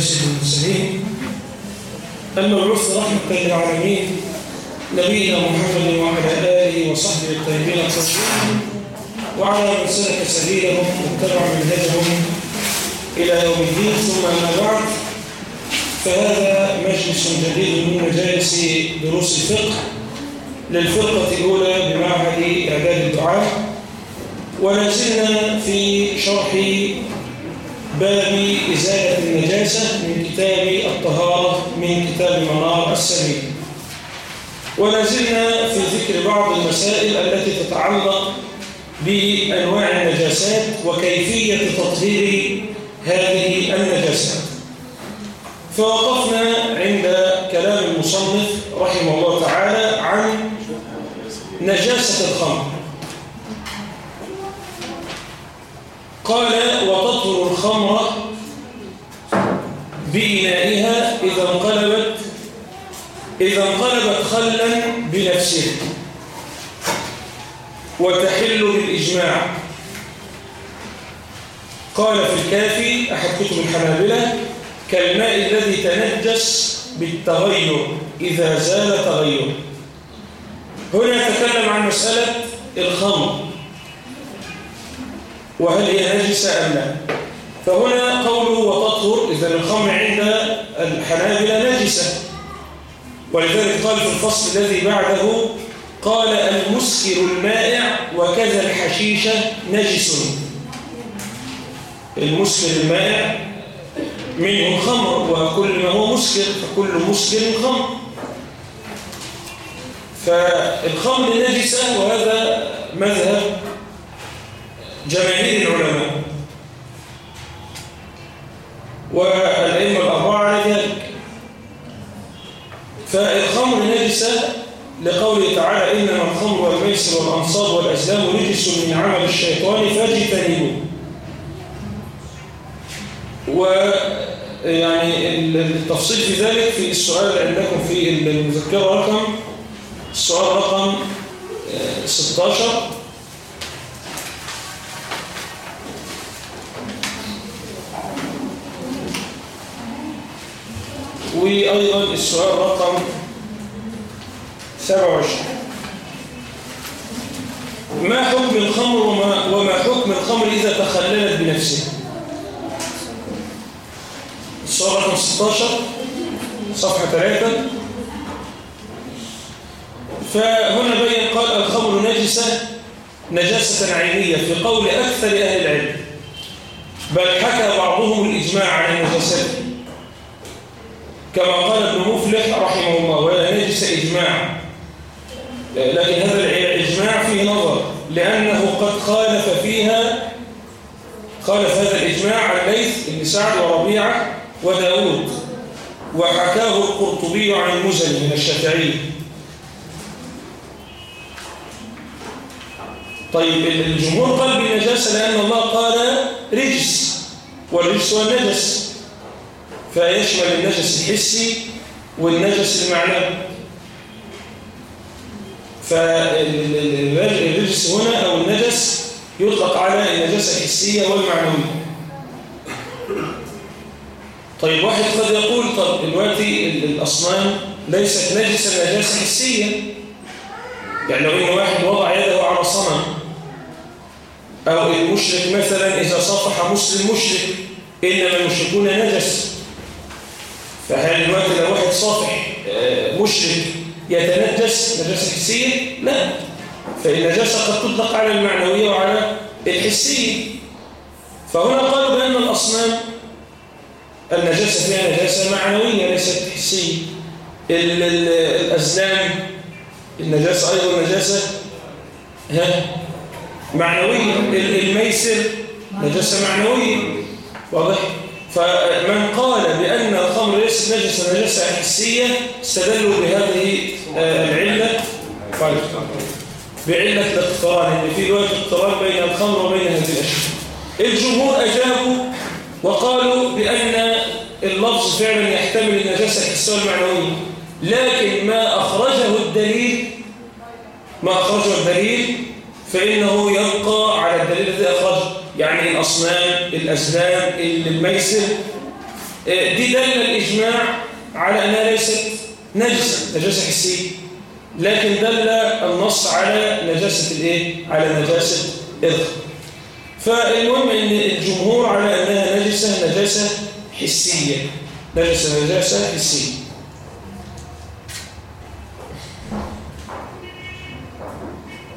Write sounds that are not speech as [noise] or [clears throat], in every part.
سيد المرسلين المبعوث رحمة للعالمين نبينا محمد وعلى آله وصحبه الطيبين الطاهرين وعلى من سلك سبيلهم واتبع منهجهم إلى يوم الدين. ثم أما بعد فهذا مجلس جديد من مجالس دروس الفقه. للفرقة الأولى بمعهد إعداد الدعاء. ولا في شرح باب إزالة النجاسة من كتاب الطهارة من كتاب منار السبيل ولا زلنا في ذكر بعض المسائل التي تتعلق بأنواع النجاسات وكيفية تطهير هذه النجاسات فوقفنا عند كلام المصنف رحمه الله تعالى عن نجاسة الخمر. قال وتطهر الخمر بإنائها إذا انقلبت إذا انقلبت خلا بنفسها وتحل بالإجماع. قال في الكافي أحد كتب الحنابلة كالماء الذي تنجس بالتغير إذا زال تغير. هنا يتكلم عن مسألة الخمر. وهل هي نجسة أم لا؟ فهنا قوله وتطهر إذا الخمر عند الحنابلة نجسة. ولذلك قال في الفصل الذي بعده قال المسكر المائع وكذا الحشيشة نجس. المسكر المائع منه الخمر وكل ما هو مسكر فكل مسكر خمر. فالخمر نجسة وهذا مذهب جماهير العلماء. والأئمة الأربعة على ذلك. فالخمر نجسة لقوله تعالى إنما الخمر والميسر والأنصاب والأزلام رجس من عمل الشيطان فاجتنبوه. ويعني التفصيل في ذلك في السؤال عندكم في المذكرة رقم السؤال رقم 16 وأيضا السؤال رقم 27 ما حكم الخمر وما, وما حكم الخمر إذا تخللت بنفسها السؤال رقم 16 صفحة 3 فهنا بين قال الخمر نجسة نجاسة عينية في قول أكثر أهل العلم بل حكى بعضهم الإجماع عن النجاسات كما قال ابن مفلح رحمه الله ولا نجس إجماع. لكن هذا الإجماع فيه نظر لأنه قد خالف فيها خالف هذا الإجماع عن بن سعد وربيعة وداود. وحكاه القرطبي عن المزني من الشافعي. طيب الجمهور قال بالنجاسة لأن الله قال رجس والرجس هو النجس. فيشمل النجس الحسي والنجس المعنوي؟ فالرجس هنا أو النجس يطلق على النجاسة الحسية والمعنوية. طيب واحد قد يقول طب دلوقتي الأصنام ليست نجسة نجاسة حسية. يعني لو إن واحد وضع يده على صنم أو المشرك مثلا إذا صفح مسلم مشرك إنما المشركون نجس فهل دلوقتي لو واحد صافح مشرك يتنجس نجاسة حسية؟ لا. فالنجاسة قد تطلق على المعنوية وعلى الحسية فهنا قالوا بأن الأصنام النجاسة فيها نجاسة معنوية ليست حسية. الأزلام النجاسة أيضا نجاسة ها معنوية. الميسر نجاسة معنوية. واضح؟ فمن قال بأن الخمر ليست نجسة نجاسة حسية استدلوا بهذه العلة. بعلة الاقتران ان في رواية اقتران بين الخمر وبين هذه الأشياء. الجمهور أجابوا وقالوا بأن اللفظ فعلا يحتمل النجاسة الحسية والمعنوية. لكن ما أخرجه الدليل ما أخرجه الدليل فإنه يبقى على الدليل الذي أخرجه. يعني الأصنام الأزلام الميسر. دي دل الإجماع على أنها ليست نجسة نجاسة حسية. لكن دل النص على نجاسة الإيه؟ على نجاسة إذن فالمهم أن الجمهور على أنها نجسة نجاسة حسية. نجسة نجاسة حسية.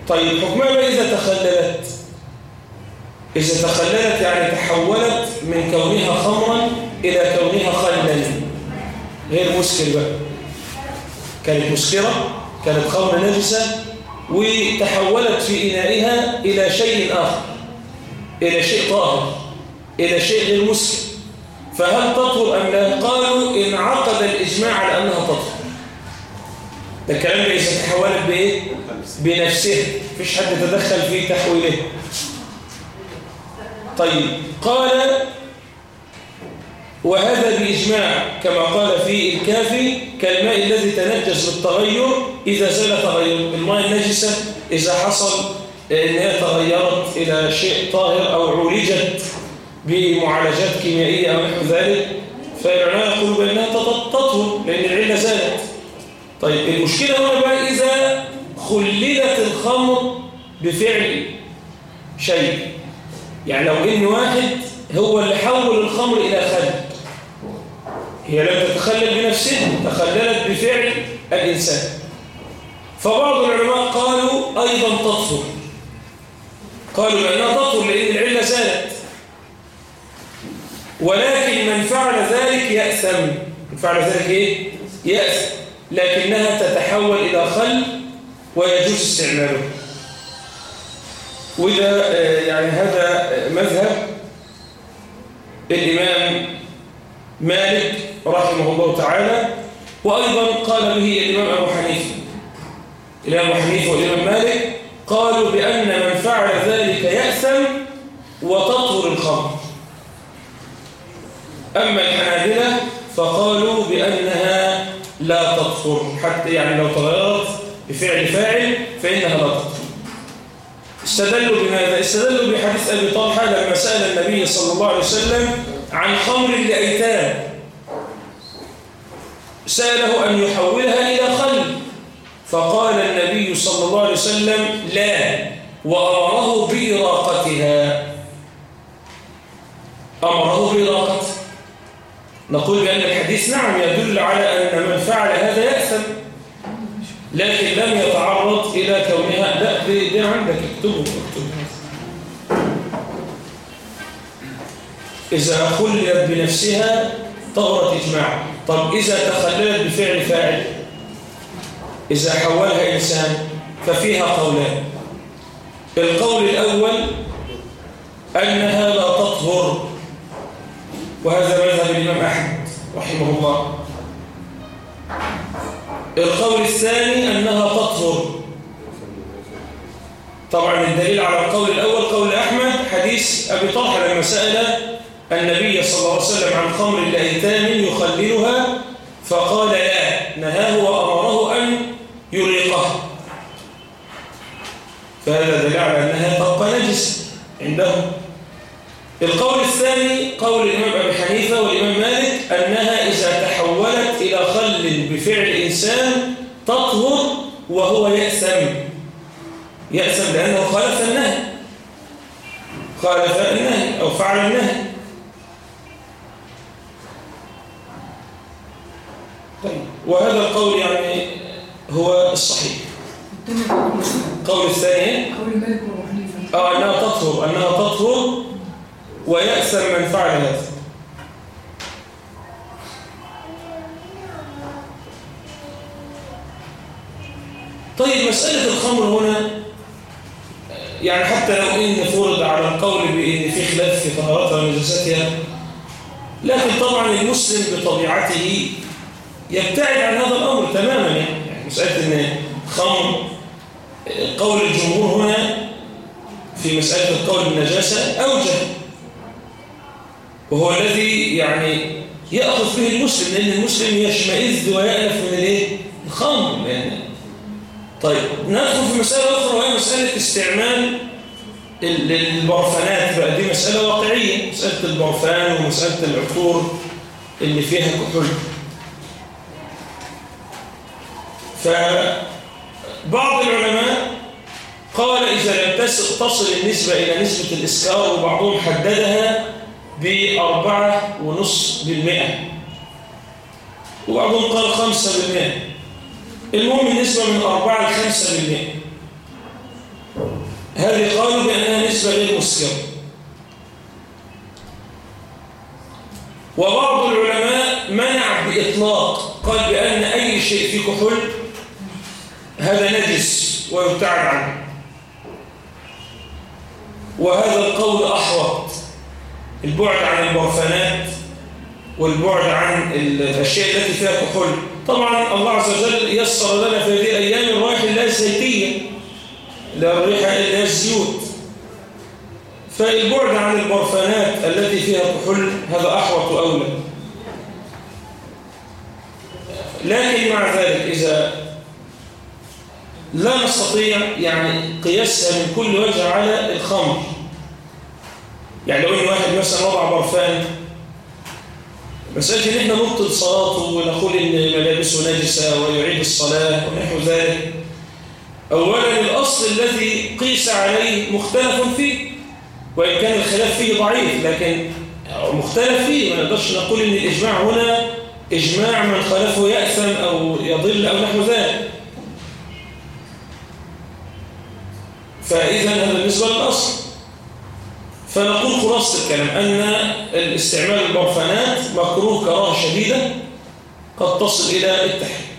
طيب حكمها إذا تخللت. إذا تخللت يعني تحولت من كونها خمرا إلى كونها خلا غير مسكر بقى. كانت مسكرة كانت خمر نجسة وتحولت في إنائها إلى شيء آخر إلى شيء طاهر إلى شيء غير مسكر فهل تطهر أم لا؟ قالوا انعقد الإجماع على أنها تطهر. ده الكلام إذا تحولت بإيه؟ بنفسها. مفيش حد تدخل في تحويله طيب قال وهذا بإجماع كما قال في الكافي كالماء الذي تنجس بالتغير إذا زال تغير الماء النجسة إذا حصل أنها تغيرت إلى شيء طاهر أو عولجت بمعالجات كيميائية أو نحو ذلك فالعلماء يقولوا بأنها تطهر لأن العلة زالت. طيب المشكلة هنا بقى إذا خللت الخمر بفعل شيء. يعني لو إن واحد هو اللي حول الخمر إلى خل هي لم تتخلل بنفسها تخللت بفعل الإنسان. فبعض العلماء قالوا أيضا تطهر قالوا لأنها تطهر لأن العلة زالت. ولكن من فعل ذلك يأثم. من فعل ذلك إيه؟ يأثم. لكنها تتحول إلى خل ويجوز استعماله. وده يعني هذا مذهب الإمام مالك رحمه الله تعالى وأيضا قال به الإمام أبو حنيفة. الإمام أبو حنيفة والإمام مالك قالوا بأن من فعل ذلك يأثم وتطهر الخمر. أما الحنابلة فقالوا بأنها لا تطهر حتى يعني لو تغيرت بفعل فاعل فإنها لا تطهر. استدلوا بماذا؟ استدلوا بحديث أبي طلحة لما سأل النبي صلى الله عليه وسلم عن خمر لأيتام. سأله أن يحولها إلى خل. فقال النبي صلى الله عليه وسلم لا وأمره بإراقتها. أمره بإراقتها نقول بأن الحديث نعم يدل على أن من فعل هذا يأثم لكن لم يتعرض إلى كونها لا دي, عندك. اكتبه اكتبه إذا خلت بنفسها طهرت إجماعا طب إذا تخللت بفعل فاعل. إذا حولها إنسان ففيها قولان. القول الأول أنها لا تطهر. وهذا مذهب الإمام أحمد رحمه الله. القول الثاني أنها تطهر. طبعا الدليل على القول الأول قول أحمد حديث أبي طلحة لما سأل النبي صلى الله عليه وسلم عن خمر الأيتام يخللها فقال لا نهاه وأمره أن يريقها فهذا دليل على أنها تبقى نجس عندهم. القول الثاني قول الإمام أبي حنيفة والإمام مالك أنها إذا تحولت إلى خل بفعل إنسان تطهر وهو يأسم يأسم لأنه خالف النهي. خالف النهي أو فعل النهي. طيب وهذا القول يعني هو الصحيح. القول الثاني قول مالك وأبو حنيفة. آه أنها تطهر أنها تطهر ويأسم من فعل هذا. طيب مسألة الخمر هنا يعني حتى لو إن فرض على القول بإن في خلاف في طهارتها ونجاستها لكن طبعا المسلم بطبيعته يبتعد عن هذا الأمر تماما يعني يعني مسألة إن خمر قول الجمهور هنا في مسألة القول بالنجاسة أوجه وهو الذي يعني يأخذ به المسلم لأن المسلم يشمئز ويألف من الإيه؟ الخمر لأن طيب ندخل في مسألة أخرى وهي مسألة استعمال البرفانات بقى. دي مسألة واقعية مسألة البرفان ومسألة العطور اللي فيها كحول فبعض العلماء قال إذا لم تصل النسبة إلى نسبة الإسكار وبعضهم حددها بأربعة ونص بالمئة. وبعضهم قال خمسة بالمئة. المهم النسبة من أربعة لخمسة بالمئة هذه قالوا بأنها نسبة غير مسكرة وبعض العلماء منع بإطلاق قال بأن أي شيء فيه كحول هذا نجس ويبتعد عنه. وهذا القول أحوط. البعد عن البرفانات والبعد عن الأشياء التي فيها كحول طبعا الله عز وجل يسر لنا في هذه الأيام الروائح الله الزيتية لا الريحة إلا الزيوت. فالبعد عن البرفانات التي فيها كحول هذا أحوط أولى لكن مع ذلك إذا لا نستطيع يعني قياسها من كل وجه على الخمر. يعني لو إن واحد مثلا وضع برفان مسألة ان إحنا نبطل صلاته ونقول إن ملابسه نجسة ويعيد الصلاة ونحو ذلك. اولا الأصل الذي قيس عليه مختلف فيه وإن كان الخلاف فيه ضعيف لكن مختلف فيه. ما نقدرش نقول إن الإجماع هنا إجماع من خالفه يأثم أو يضل أو نحو ذلك. فإذا هذا بالنسبة للأصل. فنقول خلاصة الكلام أن الاستعمال البرفانات مكروه كراهة شديدة قد تصل إلى التحريم.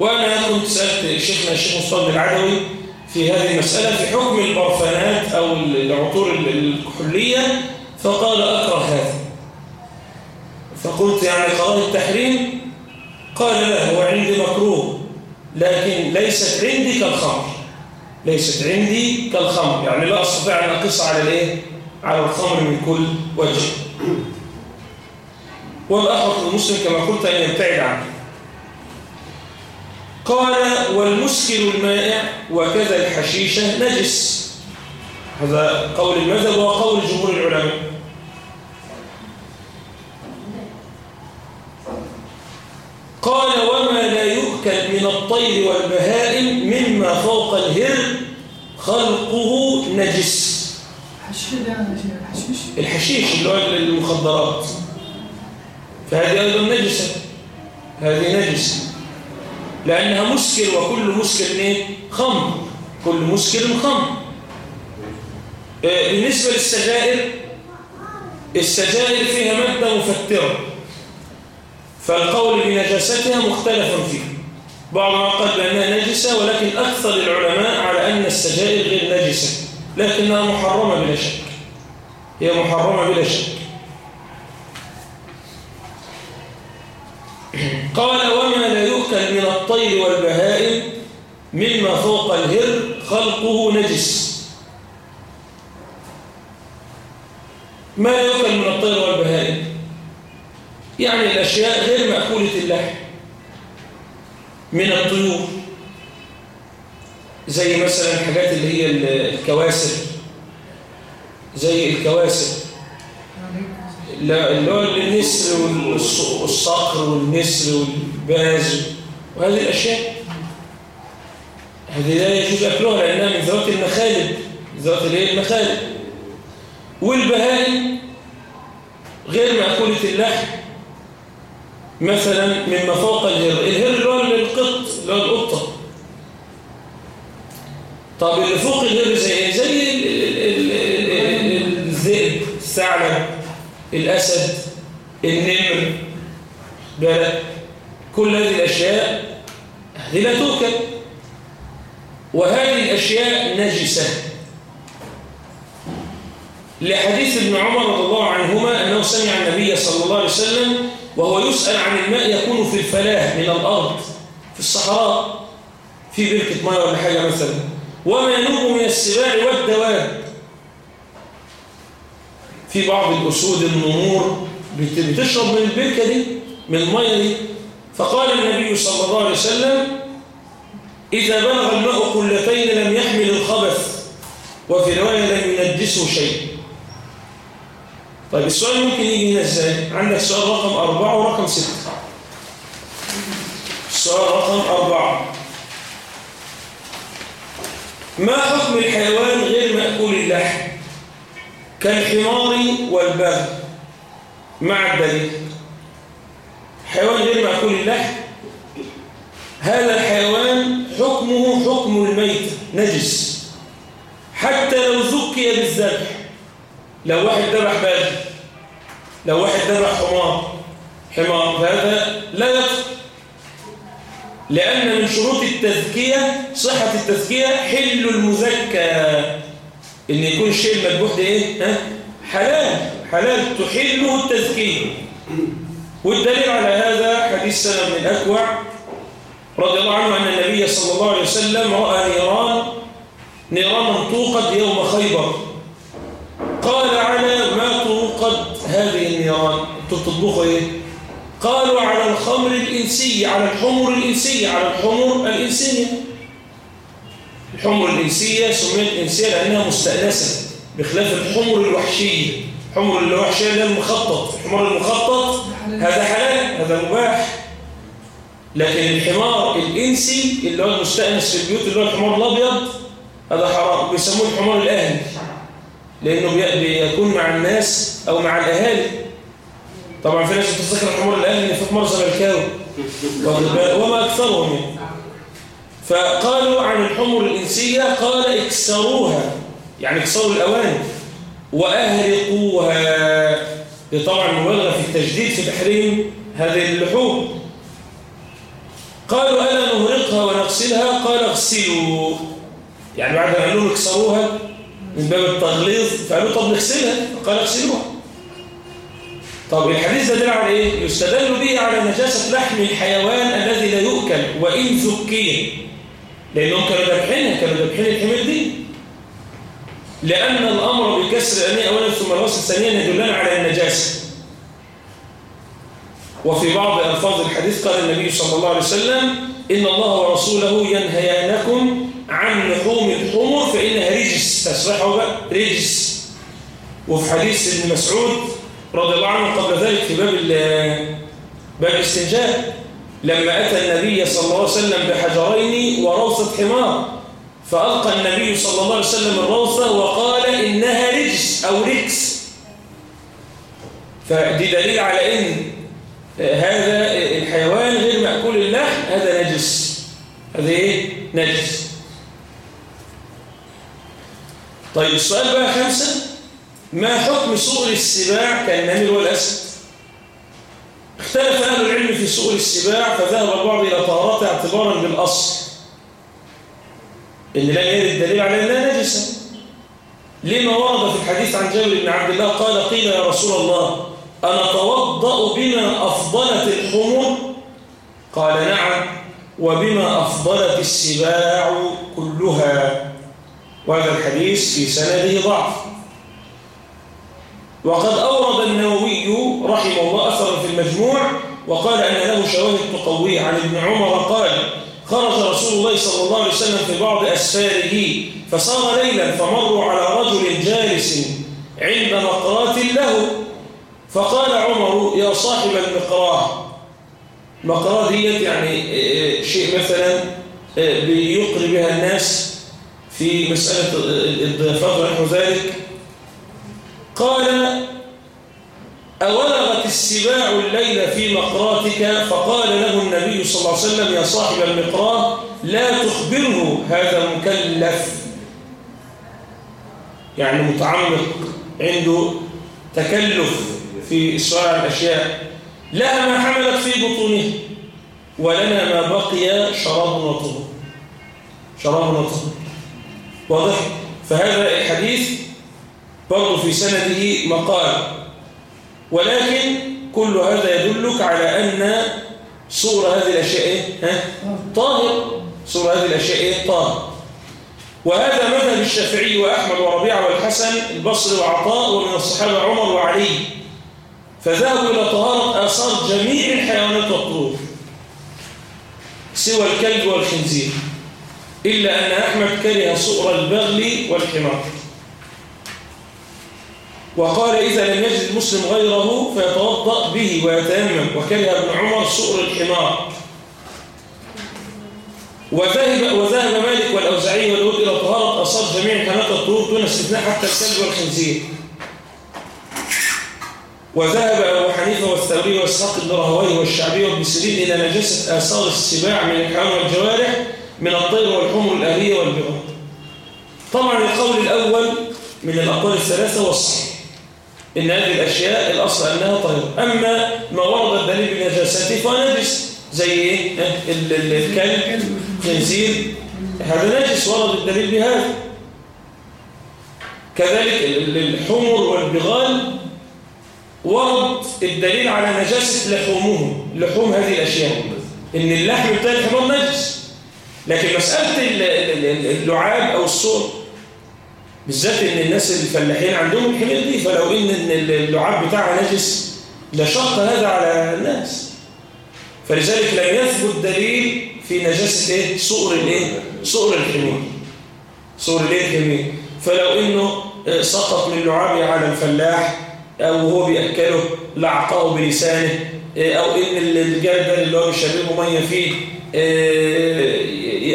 وأنا كنت سألت شيخنا الشيخ مصطفى العدوي في هذه المسألة في حكم البرفانات أو العطور الكحولية فقال أكره هذا. فقلت يعني قرار التحريم؟ قال لا هو عندي مكروه لكن ليست عندي كالخمر. ليست عندي كالخمر يعني لا أستطيع أن أقص على الإيه؟ على الخمر من كل وجه. والأحوط المسلم كما قلت أن يبتعد عنه. قال والمسكر المائع وكذا الحشيشة نجس. هذا قول المذهب وقول جمهور العلماء. قال وما لا يؤكل من الطير والبهائم مما فوق الهر خلقه نجس. الحشيش اللي هو المخدرات. فهذه أيضا نجسة. هذه نجسة. لأنها مسكر وكل مسكر إيه؟ خمر. كل مسكر خمر. بالنسبة للسجائر السجائر فيها مادة مفترة. فالقول بنجاستها مختلف فيه بعضهم قال بأنها نجسة ولكن أكثر العلماء على أن السجائر غير نجسة. لكنها محرمة بلا شك. هي محرمة بلا شك. [clears throat] قال وما لا يؤكل من الطير والبهائم مما فوق الهر خلقه نجس. ما لا يؤكل من الطير والبهائم؟ يعني الأشياء غير مأكولة اللحم من الطيور. زي مثلا الحاجات اللي هي الكواسر زي الكواسر اللي هو النسر والصقر والنسر والباز وهذه الأشياء. هذه لا يجوز أكلها لأنها من ذوات المخالب ذوات المخالب. والبهائم غير مأكولة اللحم. مثلا مما فوق الهر. الهر اللي هو القط اللي طب اللي فوق الهر زي زي الذئب الثعلب الأسد النمر. بلد كل هذه الأشياء هذه لا توكل وهذه الأشياء نجسة. لحديث ابن عمر رضي الله عنهما أنه سمع النبي صلى الله عليه وسلم وهو يسأل عن الماء يكون في الفلاة من الأرض في الصحراء في بركة ماء ولا حاجة مثلا. وما ينوب من السباع والدواب. في بعض الأسود النمور بتشرب من البركة دي من المية دي. فقال النبي صلى الله عليه وسلم إذا بلغ الماء قلتين لم يحمل الخبث وفي رواية لم ينجسه شيء. طيب السؤال ممكن يجي هنا إزاي؟ عندك سؤال رقم أربعة ورقم ستة. السؤال رقم أربعة. ما حكم الحيوان غير مأكول اللحم؟ كالحمار والبغل مع الدليل. حيوان غير مأكول اللحم؟ هذا الحيوان حكمه حكم الميت نجس. حتى لو زكي بالذبح. لو واحد ذبح بغل لو واحد ذبح حمار حمار فهذا لا يكفر لأن من شروط التزكية صحة التزكية حل المزكى. إن يكون الشيء المذبوح ده إيه؟ ها؟ حلال. حلال. تحله التزكية. والدليل على هذا حديث سنة من الأكوع رضي الله عنه أن النبي صلى الله عليه وسلم رأى نيران. نيران توقد يوم خيبر. قال على ما توقد هذه النيران. بتطبخوا إيه؟ قالوا على الخمر الإنسية على الحمر الإنسية على الحمر الإنسية الحمر الإنسية سميت إنسية لأنها مستأنسة بخلاف الحمر الوحشية الحمر الوحشية اللي المخطط. الحمر المخطط هذا حلال هذا مباح. لكن الحمار الإنسي اللي هو المستأنس في البيوت اللي هو الحمار الأبيض هذا حرام. بيسموه الحمار الأهلي. لأنه بيكون مع الناس أو مع الأهالي. طبعا في ناس بتفتكر الحمار الأهلي إن في حمار زملكاوي وما أكثرهم. يعني. فقالوا عن الحمر الإنسية قال اكسروها. يعني اكسروا الأواني وأهرقوها. دي طبعا مبالغة في التجديد في تحريم هذه اللحوم. قالوا ألا نهرقها ونغسلها؟ قال اغسلوا. يعني بعد ما قالوا اكسروها من باب التغليظ فقالوا طب نغسلها؟ قال اغسلوها. طب الحديث ده دل على إيه؟ يستدل به على نجاسة لحم الحيوان الذي لا يؤكل وإن ذكي. لأنهم كانوا ذبحينها كانوا ذبحين الحمير دي. لأن الأمر بكسر الأنية أولا ثم الوصل ثانيا يدلنا على النجاسة. وفي بعض ألفاظ الحديث قال النبي صلى الله عليه وسلم إن الله ورسوله ينهيانكم عن لحوم الحمر فإنها رجس. تصريحه بقى رجس. وفي حديث ابن مسعود رضي الله عنه قبل ذلك في باب باب الاستنجاء لما أتى النبي صلى الله عليه وسلم بحجرين وروثة حمار فألقى النبي صلى الله عليه وسلم الروثة وقال إنها رجس أو ركس فدي دليل على إن هذا الحيوان غير مأكول اللحم هذا نجس. هذا إيه؟ نجس. طيب السؤال بقى خمسة. ما حكم سؤل السباع كالنمر والأسد؟ اختلف أهل العلم في سؤل السباع فذهب البعض إلى طهارته اعتبارا بالأصل. إن لم يرد دليل على أنها نجسة. لما ورد في الحديث عن جابر بن عبد الله قال قيل يا رسول الله أنا توضأ بما أفضلت الحمر قال نعم وبما أفضلت السباع كلها. وهذا الحديث في سنده ضعف. وقد أورد النووي رحمه الله أثرا في المجموع وقال أن له شواهد تقويه عن ابن عمر قال خرج رسول الله صلى الله عليه وسلم في بعض أسفاره فصار ليلا فمروا على رجل جالس عند مقرات له. فقال عمر يا صاحب المقراه المقراه ديت يعني شيء مثلا بيقري بها الناس في مسألة الضيافات ونحو ذلك. قال أولغت السباع الليل في مقراتك؟ فقال له النبي صلى الله عليه وسلم يا صاحب المقراه لا تخبره هذا المكلف. يعني متعمق عنده تكلف في إسراع الأشياء. لها ما حملت في بطونه ولنا ما بقي شراب وطهور شراب وطهور واضح؟ فهذا الحديث برضه في سنده مقال ولكن كل هذا يدلك على أن صورة هذه الأشياء إيه؟ ها؟ طاهر صورة هذه الأشياء إيه؟ طاهر وهذا مذهب الشافعي وأحمد وربيعة والحسن البصري وعطاء ومن الصحابة عمر وعلي فذهبوا إلى طهارة آثار جميع الحيوانات والطيور سوى الكلب والخنزير إلا أن أحمد كره صؤر البغل والحمار وقال إذا لم يجد المسلم غيره فيتوضأ به ويتيمم وكره ابن عمر صؤر الحمار. وذهب وذهب مالك والأوزاعي والود إلى طهارة أصاب جميع حمات الطهور دون استثناء حتى الكلب والخنزير. وذهب أبو حنيفة والثوري وإسحاق بن راهويه والشعبي وابن سيرين إلى نجاسة آثار السباع من الحيوان والجوارح من الطير والحمر الأهلية والبغال طبعا القول الأول من الأقوال الثلاثة والصحيح. إن هذه الأشياء الأصل أنها طير أما ما ورد الدليل بنجاسته فنجس زي إيه؟ الكلب خنزير. هذا نجس ورد الدليل بهذا. كذلك الحمر والبغال ورد الدليل على نجاسة لحومهم. لحوم هذه الأشياء. إن اللحم بتاع الحمار نجس لكن مسألة اللعاب أو الصور بالذات إن الناس الفلاحين عندهم الحمير دي فلو إن اللعاب بتاعها نجس لشق هذا على الناس فلذلك لم يثبت دليل في نجاسة إيه؟ صقر الإيه؟ صقر الحمير صقر الإيه الحمير فلو إنه سقط من لعابه على الفلاح أو هو بيأكله لعقاه بلسانه أو إن الجردل اللي هو بيشربه مية فيه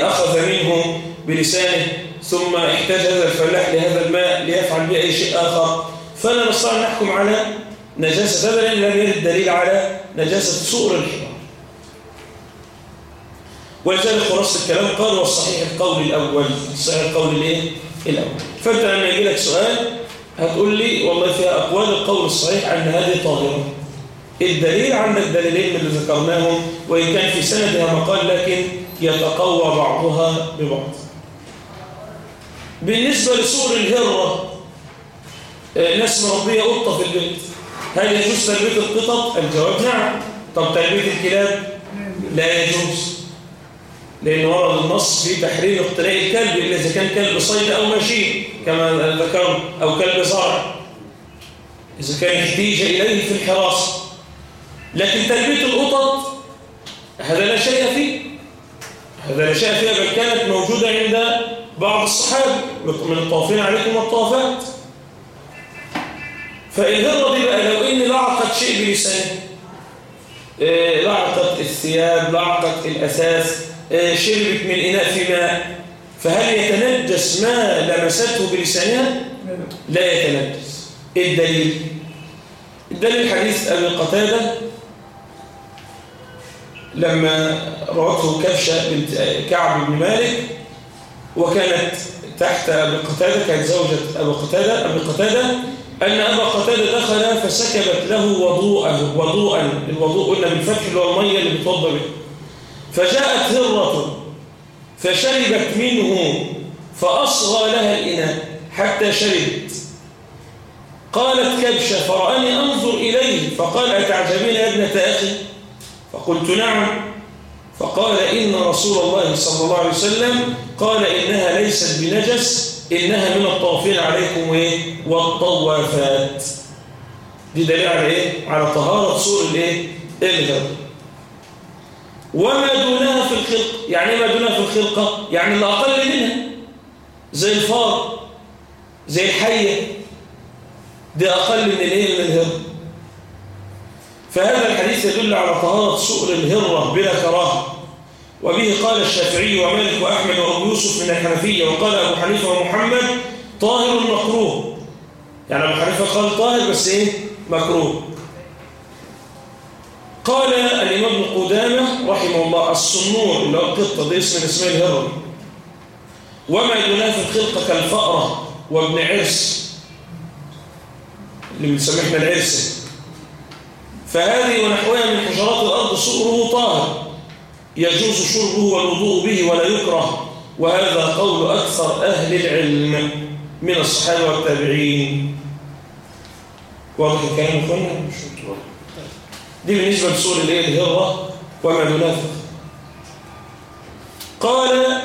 أخذ منه بلسانه ثم احتاج هذا الفلاح لهذا الماء ليفعل به أي شيء آخر. فلا نستطيع أن نحكم على نجاسة هذا لأن لم يرد دليل على نجاسة صور الحمار ولذلك خلاصة الكلام قال والصحيح القول الأول. صحيح القول الإيه؟ الأول. فأنت لما يجي لك سؤال هتقول لي والله فيها أقوال القول الصحيح أن هذه طاهرة الدليل عندك دليلين اللي ذكرناهم وإن كان في سندها مقال لكن يتقوى بعضها ببعض. بالنسبة لصور الهرة ناس مربية قطة في البيت. هل يجوز تربية القطط؟ الجواب نعم. طب تربية الكلاب؟ لا يجوز. لأن ورد النص في تحريم اقتناء الكلب إلا إذا كان كلب صيد أو ماشي كما ذكرنا أو كلب زرع. إذا كان احتيج إليه في الحراسة. لكن تربية القطط هذا لا شيء فيه. هذا لا شيء فيها بل كانت موجودة عند بعض الصحابة من الطوافين عليكم والطوافات فالهرة دي بقى لو إن لعقت شيء بلسانه لعقت الثياب لعقت الأساس شربت من إناء في ماء. فهل يتنجس ما لمسته بلسانها؟ لا يتنجس. إيه الدليل؟ الدليل حديث أبي قتادة لما روته كبشة بنت كعب بن مالك وكانت تحت أبي قتادة كانت زوجة أبي قتادة أبي قتادة أن أبا قتادة دخل فسكبت له وضوءا وضوءا الوضوء قلنا بالفتح اللي هو المية اللي بتوضى به فجاءت هرة فشربت منه فأصغى لها الإناء حتى شربت. قالت كبشة فرآني أنظر إليه؟ فقال أتعجبين يا ابنة أخي؟ فقلت نعم. فقال إن رسول الله صلى الله عليه وسلم قال إنها ليست بنجس إنها من الطوافين عليكم إيه؟ والطوافات. دي دليل على إيه؟ على طهارة صور الإيه؟ الغرب وما دونها في الخلق. يعني ما دونها في الخلقة يعني اللي أقل منها. زي الفار زي الحية. دي أقل من الإيه من الهرة فهذا الحديث يدل على طهارة سؤر الهرة بلا كراهة. وبه قال الشافعي ومالك وأحمد وأبو يوسف من الحنفية وقال أبو حنيفة ومحمد طاهر مكروه. يعني أبو حنيفة قال طاهر بس إيه؟ مكروه. قال الإمام ابن قدامة رحمه الله الصنور اللي هو القطة ده اسم اسمه الهرم وما دونها في الخلقة كالفأرة وابن عرس. اللي بنسميه إحنا العرس. فهذه ونحوها من حجرات الأرض سؤره طاهر. يجوز شربه والوضوء به ولا يكره. وهذا قول أكثر أهل العلم من الصحابة والتابعين. واضح الكلام أخوانا دي بالنسبة لسور الايه الهرة وما دونها قال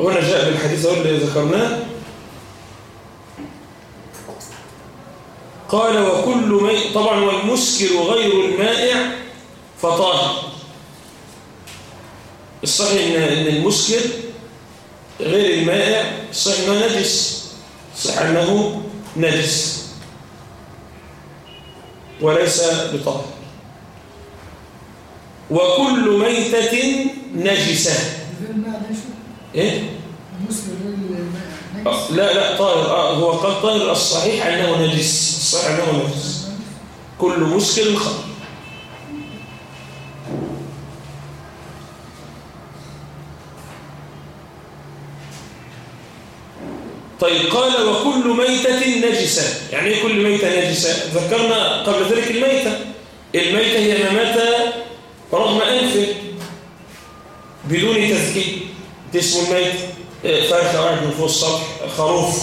هنا جاء بالحديث اللي ذكرناه. قال وكل ماء طبعا والمسكر غير المائع فطاهر. الصحيح إن المسكر غير المائع الصحيح أنه نجس. صحيح أنه نجس. وليس بطهر وكل ميتة نجسة؟ إيه؟ المسلم غير الماء آه، لا لا طاهر. آه هو قال طاهر. الصحيح أنه نجس. الصحيح أنه نجس. كل مسكر خمر طيب قال وكل ميتة نجسة. يعني إيه كل ميتة نجسة؟ ذكرنا قبل ذلك الميتة. الميتة هي ما مات رغم أنفه بدون تذكير ده اسمه الميت آه، فرخة قاعد من فوق السطح خروف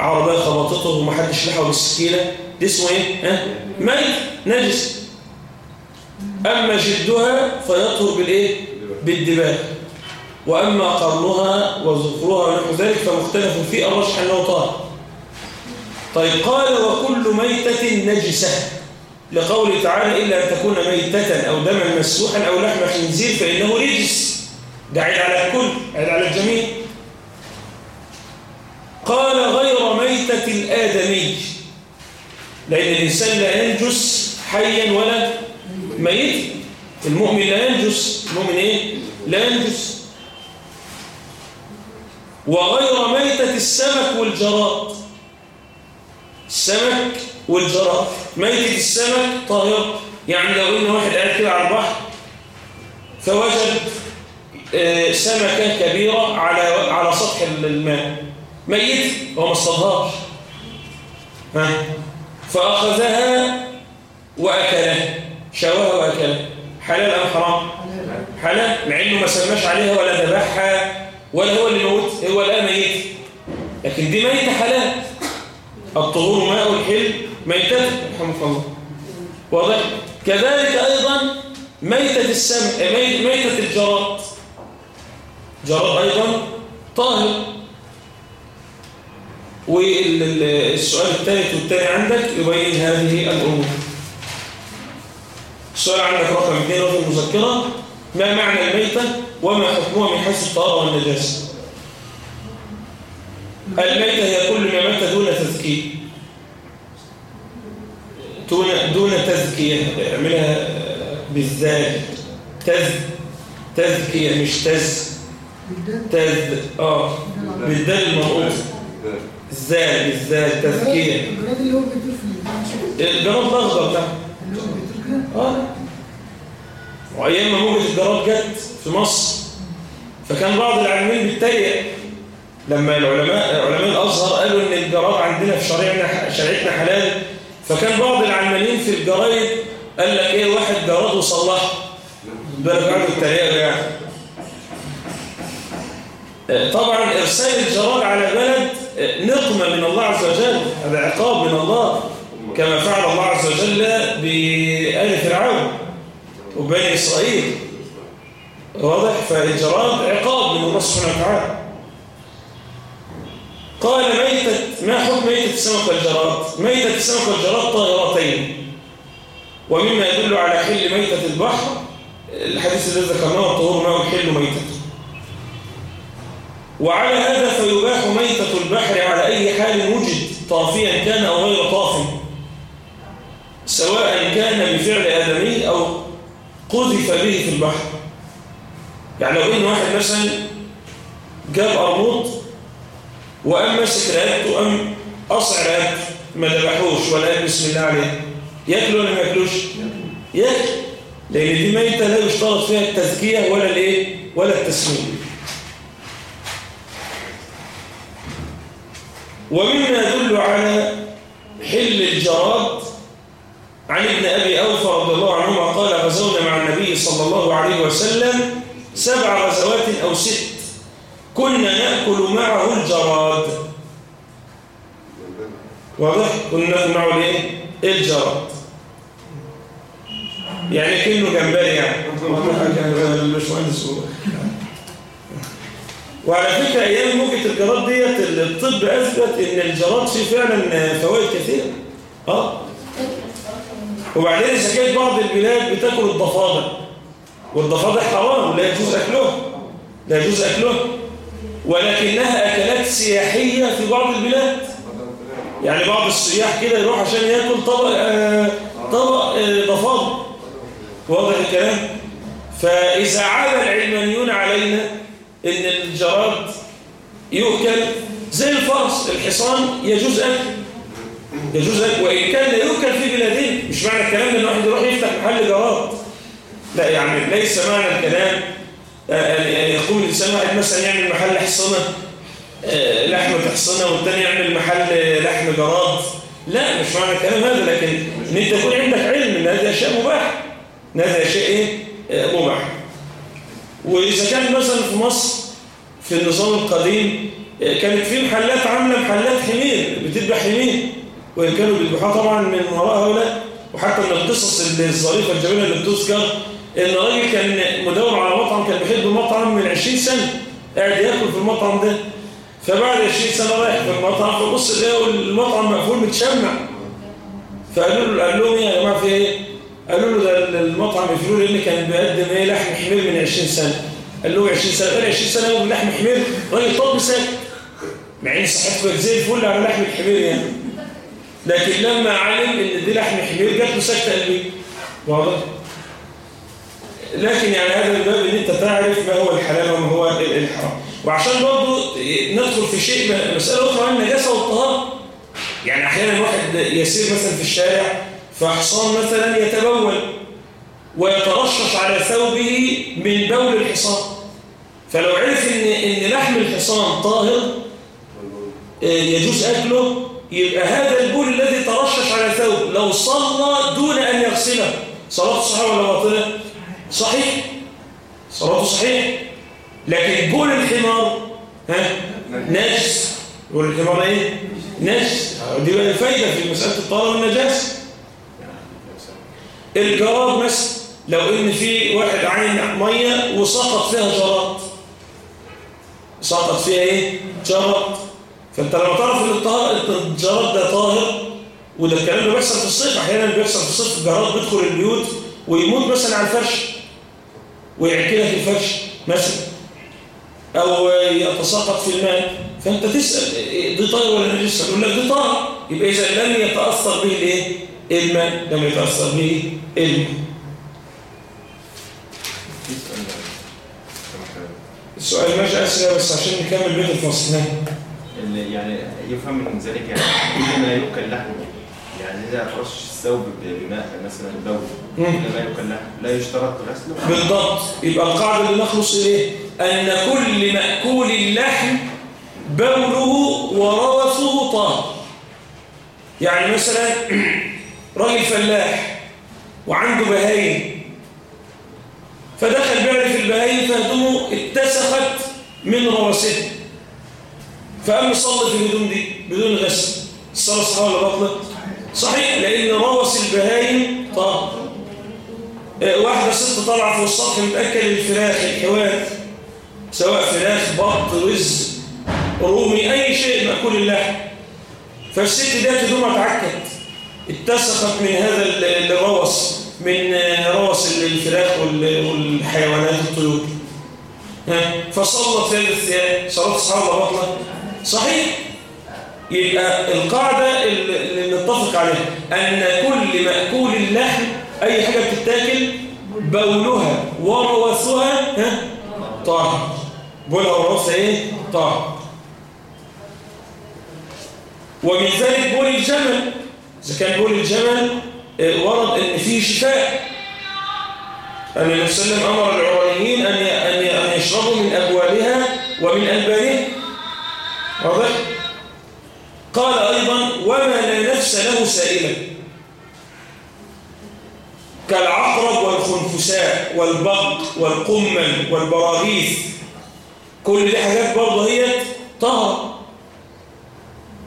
عربية خبطته ومحدش لحقه بالسكينة. ده اسمه إيه؟ ها؟ ميت نجس. أما جدها فيطهر بالإيه؟ بالدماغ وأما قرنها وذكرها ونحو ذلك فمختلف فيه الرجح أنه طاهر. طيب قال وكل ميتة نجسة. لقوله تعالى إلا أن تكون ميتة أو دما مسوحا أو لحم خنزير فإنه رجس. ده عيد على الكل عيد على الجميع. قال غير ميتة الآدمي لأن الإنسان لا ينجس حيا ولا ميت. المؤمن لا ينجس. المؤمن إيه؟ لا ينجس. وغير ميتة السمك والجراد. السمك والجراد. ميتة السمك طاهرة يعني لو إن واحد قاعد كده على البحر فوجد آه، سمكة كبيرة على على سطح الماء. ميت هو ما اصطادهاش ها؟ فأخذها وأكلها شواها وأكلها حلال أم حرام؟ حلال. مع إنه ما سماش عليها ولا ذبحها ولا هو اللي موت هو لا ميت. لكن دي ميتة حلال. الطهور ماء الحل ميتة. رحمك الله. واضح؟ كذلك أيضا ميتة السمك مي- ميتة الجراد. جراد أيضا طاهر. والسؤال الثالث والثاني عندك يبين هذه الأمور. السؤال عندك رقم اثنين في المذكرة ما معنى الميتة؟ وما حكمها من حيث الطهارة والنجاسة. الميتة هي كل ما مات دون تذكير دون دون تزكية. اعملها بالذال تز تزكية مش تز. بالذات تز. آه. بالذال المنقوط الزال بالذال تزكية الجراد اللي هو بيطير الجراد الأخضر ده. اللي هو كده آه. وأيام ما موجة الجراد جت في مصر فكان بعض العالمين بيتريق لما العلماء علماء الأزهر قالوا إن الجراد عندنا في شريعنا شريعتنا حلال. فكان بعض العلمانيين في الجرايد قال لك إيه واحد جراد وصلحه. بالك قعدوا يتريقوا يعني. طبعا إرسال الجراد على نقمه من الله عز وجل هذا عقاب من الله كما فعل الله عز وجل بآل فرعون وبني إسرائيل. واضح؟ فالجراد عقاب من الله سبحانه وتعالى. قال ميتة ما حكم ميتة السمك والجراد؟ ميتة السمك والجراد طاهرتين ومما يدل على حل ميتة البحر الحديث الذي ذكرناه الطهور ماء الحل ميتته وعلى هذا فيباح ميتة البحر على أي حال وجد طافيا كان أو غير طاف. سواء كان بفعل آدمي أو قذف به في البحر. يعني لو إن واحد مثلا جاب أرموط وقام مسك رقبته وقام قصع رقبته ما ذبحوش ولا قال بسم الله عليه. ياكل ولا ما ياكلوش؟ ياكل. لأن دي ميتة لا يشترط فيها التزكية ولا الإيه؟ ولا التسميم ومما يدل على حل الجراد عن ابن أبي أوفى رضي الله عنهما قال غزونا مع النبي صلى الله عليه وسلم سبع غزوات أو ست. كنا نأكل معه الجراد. واضح؟ كنا نأكل معه الإيه؟ الجراد. يعني كأنه جمبري يعني. الباشمهندس هو وعلى فكرة أيام موجة الجراد ديت الطب أثبت إن الجراد فيه فعلا فوائد كثيرة. آه. وبعدين كانت بعض البلاد بتاكل الضفادع. والضفادع حرام لا يجوز أكلها لا يجوز أكلها ولكنها أكلات سياحية في بعض البلاد. يعني بعض السياح كده يروح عشان ياكل طبق آه طبق آه ضفادع. واضح الكلام؟ فإذا عاب العلمانيون علينا إن الجراد يؤكل زي الفرس الحصان يجوز أكل. يجوز أكل. وإن كان لا يؤكل في بلادين مش معنى الكلام إن واحد يروح يفتح محل جراد. لا يعني ليس معنى الكلام. يقوم الإنسان واحد مثلا يعمل محل حصنة لحمة حصنة والتاني يعمل محل لحم جراد. لا مش معنى الكلام هذا. لكن إن أنت يكون عندك علم إن هذه اشياء مباح. إن هذه اشياء إيه؟ مباح. وإذا كان مثلا في مصر في النظام القديم كانت في محلات عاملة محلات حمير بتذبح حمير. وإن كانوا بيذبحوها طبعا من وراء هؤلاء. وحتى من القصص الظريفة الجميلة اللي بتذكر إن راجل كان مدور على مطعم كان بيحب المطعم من 20 سنة قاعد ياكل في المطعم ده. فبعد 20 سنة رايح في المطعم فبص لقوا المطعم مقفول متشمع. فقالوا له قال لهم يا جماعة في إيه؟ قالوا له ده المطعم يقفلوا لأن كان بيقدم إيه؟ لحم حمير من 20 سنة. قال له 20 سنة. قال 20 سنة يوم لحم حمير. راجل طب ساكت. مع إن صحته زي الفل على لحم الحمير يعني. لكن لما علم إن دي لحم حمير جات له سكتة قلبيه واضح. لكن يعني هذا من باب ان أنت تعرف ما هو الحلال وما هو الحرام. وعشان برضه ندخل في شيء مسألة أخرى عن النجاسه والطهاره يعني أحيانا واحد يسير مثلا في الشارع فحصان مثلا يتبول ويترشش على ثوبه من بول الحصان. فلو عرف ان إن لحم الحصان طاهر يجوز أكله يبقى هذا البول الذي ترشش على ثوب لو صلى دون أن يغسله. صلاته صحيحة ولا باطلة؟ صحيح. صلاته صحيح. لكن بول الحمار ها نجس. بول الحمار إيه؟ نجس. دي بقى الفايده في مسألة الطهارة والنجاسة. الجراد مثلا لو إن في واحد عين مية وسقط فيها جراد. سقط فيها إيه؟ جراد. فأنت لما تعرف إن الجراد ده طاهر وده الكلام ده بيحصل في الصيف أحيانا بيحصل في الصيف الجراد بيدخل البيوت ويموت مثلا على الفرش ويعكلها في الفرش مثلا أو يتساقط في الماء. فأنت تسأل دي طاهر ولا نجس يقول لك دي طاهر. يبقى إذا لم يتأثر به الإيه؟ الماء لم يتاثر به الماء السؤال ماشي اسئله بس عشان نكمل بيت الفصل. يعني يفهم من ذلك يعني ما يؤكل لحمه يعني إذا رش الثوب بماء مثلا كل ما يؤكل لحمه لا يشترط غسله؟ بالضبط. يبقى القاعدة اللي نخلص إليه أن كل مأكول اللحم بوله وروثه طاهر. يعني مثلا [clears throat] راجل فلاح وعنده بهايم. فدخل بيعرف البهايم فهدومه اتسخت من روثها فقام يصلي في الهدوم دي بدون غسل. الصلاة صحيحة ولا باطلة؟ صحيح لأن روث البهايم طاهر واحدة ست طالعة فوق السطح متاكل الفراخ الحوات سواء فراخ بط رز رومي أي شيء مأكول اللحم. فالست دي هدومها اتعكت. اتسخت من هذا الروث من روث الفراخ والحيوانات الطيور. الثياب صلاة صحيحه ولا باطله صحيح؟ يبقى القاعدة اللي نتفق عليها أن كل مأكول اللحم أي حاجة بتتاكل بولها وروثها طاهر. بولها وروثها إيه؟ طاهر. ومن ذلك بول الجمل. إذا كان بول الجمل ورد أن فيه شفاء. النبي صلى الله عليه وسلم أمر العرانيين أن أن يشربوا من أبوالها ومن ألبانها واضح؟ قال أيضا وما لا نفس له سائلا. كالعقرب والخنفساء والبق والقمل والبراغيث. كل دي حاجات برضه هي طهر.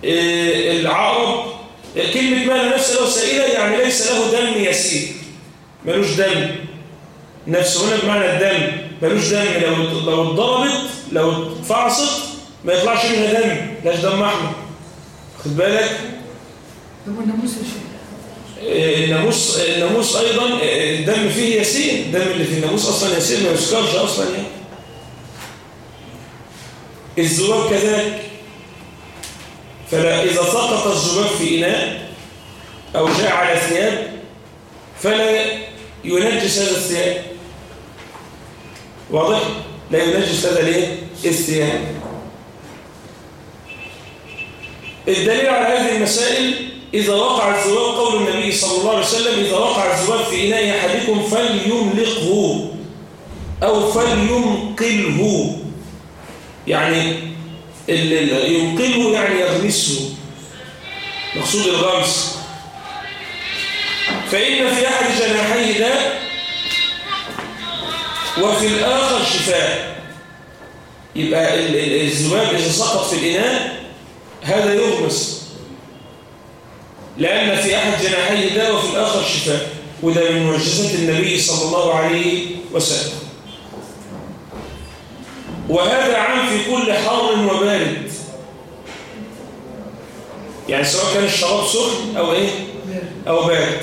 إيه العقرب كلمة ما لا نفس له سائلة؟ يعني ليس له دم يسير. ملوش دم. نفس هنا بمعنى الدم. ملوش دم. لو لو اتضربت لو اتفعصت ما يطلعش منها دم. لاش دم أحمر. خد بالك؟ طب الناموس يا شيخ الناموس الناموس أيضا الدم فيه يسير. الدم اللي في الناموس أصلا يسير ما يسكرش أصلا يعني. الذباب كذلك. فلا إذا سقط الذباب في إناء أو جاء على ثياب فلا ينجس هذا الثياب واضح؟ لا ينجس هذا ليه؟ الثياب الدليل على هذه المسائل إذا وقع الذباب قول النبي صلى الله عليه وسلم إذا وقع الذباب في إناء أحدكم فليملقه أو فلينقله يعني ينقله يعني يغمسه. مقصود الغمس. فإن في أحد جناحيه داء وفي الآخر شفاء. يبقى الذباب إذا سقط في الإناء هذا يغمس. لأن في أحد جناحيه داء وفي الآخر شفاء. وده من معجزات النبي صلى الله عليه وسلم. وهذا عام في كل حار وبارد. يعني سواء كان الشراب سخن أو إيه؟ أو بارد.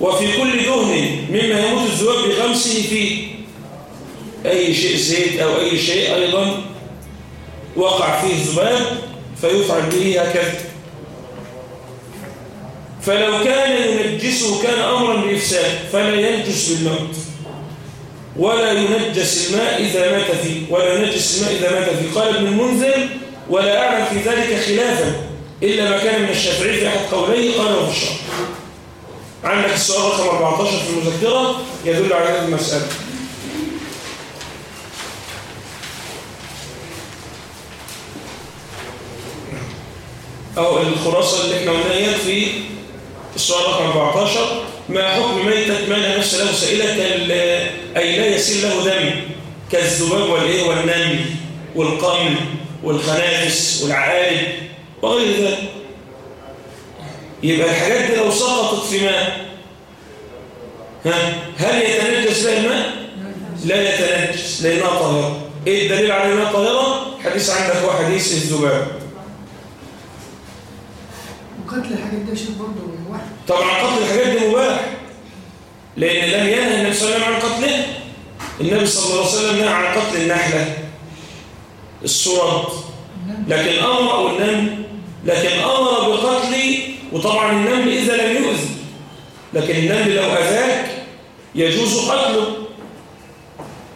وفي كل دهن مما يموت الذباب بغمسه فيه. أي شيء زيت أو أي شيء أيضا وقع فيه ذباب فيفعل به هكذا. فلو كان ينجسه كان أمرا بإفساد فلا ينجس بالموت. ولا ينجس الماء إذا مات فيه ولا ينجس الماء إذا مات فيه قال ابن المنذر ولا أعلم في ذلك خلافا إلا ما كان من الشافعي في أحد قوليه قاله في الشرع. عندك السؤال رقم 14 في المذكرة يدل على هذه المسألة. أو الخلاصة اللي إحنا قلناها في السؤال رقم 14 ما حكم ميتة ما لا نفس له سائلة أي لا يسيل له دم؟ كالذباب والإيه والنمل والقمل والخنافس والعقارب وغير ذلك. يبقى الحاجات دي لو سقطت في ماء ها هل يتنجس بها الماء؟ لا يتنجس لأنها طاهرة. إيه الدليل على أنها طاهرة؟ حديث عندك هو حديث الذباب. وقتل الحاجات دي شيء برضه واحد. طبعا قتل الحاجات دي مباح. لأن لم ينهى النبي صلى الله عليه وسلم عن قتله. النبي صلى الله عليه وسلم نهى عن قتل النحلة. الصرد لكن أمر أو النمل لكن أمر بقتل وطبعا النمل إذا لم يؤذي لكن النمل لو أذاك يجوز قتله.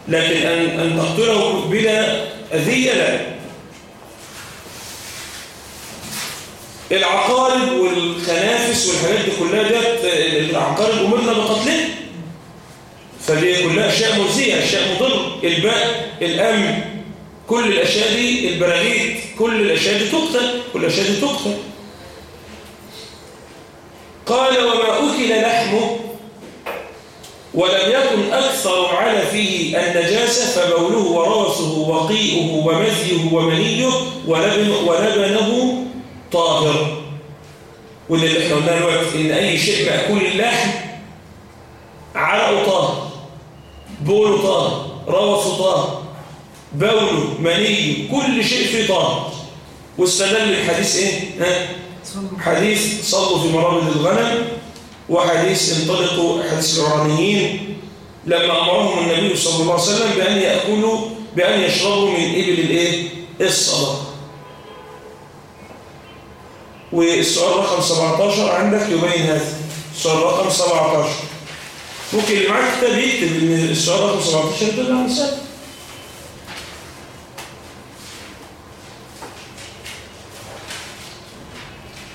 لكن أن تقتله بلا أذية لا. العقارب والخنافس والحاجات دي كلها ديت العقارب أمرنا بقتلها فدي كلها أشياء مؤذية أشياء مضرة. الباء الأمن كل الأشياء دي البراغيث كل الأشياء دي تقتل كل الأشياء دي تقتل. قال وما أكل لحمه ولم يكن أكثر على فيه النجاسة فبوله وروثه وقيئه ومزيه ومنيه ولبن ولبنه طاهر واللي إحنا قلنا دلوقتي إن أي شيء مأكول اللحم عرقه طاهر بوله طاهر روثه طاهر بوله منية كل شيء فيه طاهر. واستدل الحديث إيه؟ ها؟ حديث صلوا في مرابد الغنم وحديث انطلقوا حديث العرانيين لما أمرهم النبي صلى الله عليه وسلم بأن يأكلوا بأن يشربوا من إبل الإيه؟ الصدقه والسؤال رقم 17 عندك يبين هذا السؤال رقم 17 ممكن اللي معاك كتاب يكتب إن السؤال رقم 17 ده عن سهل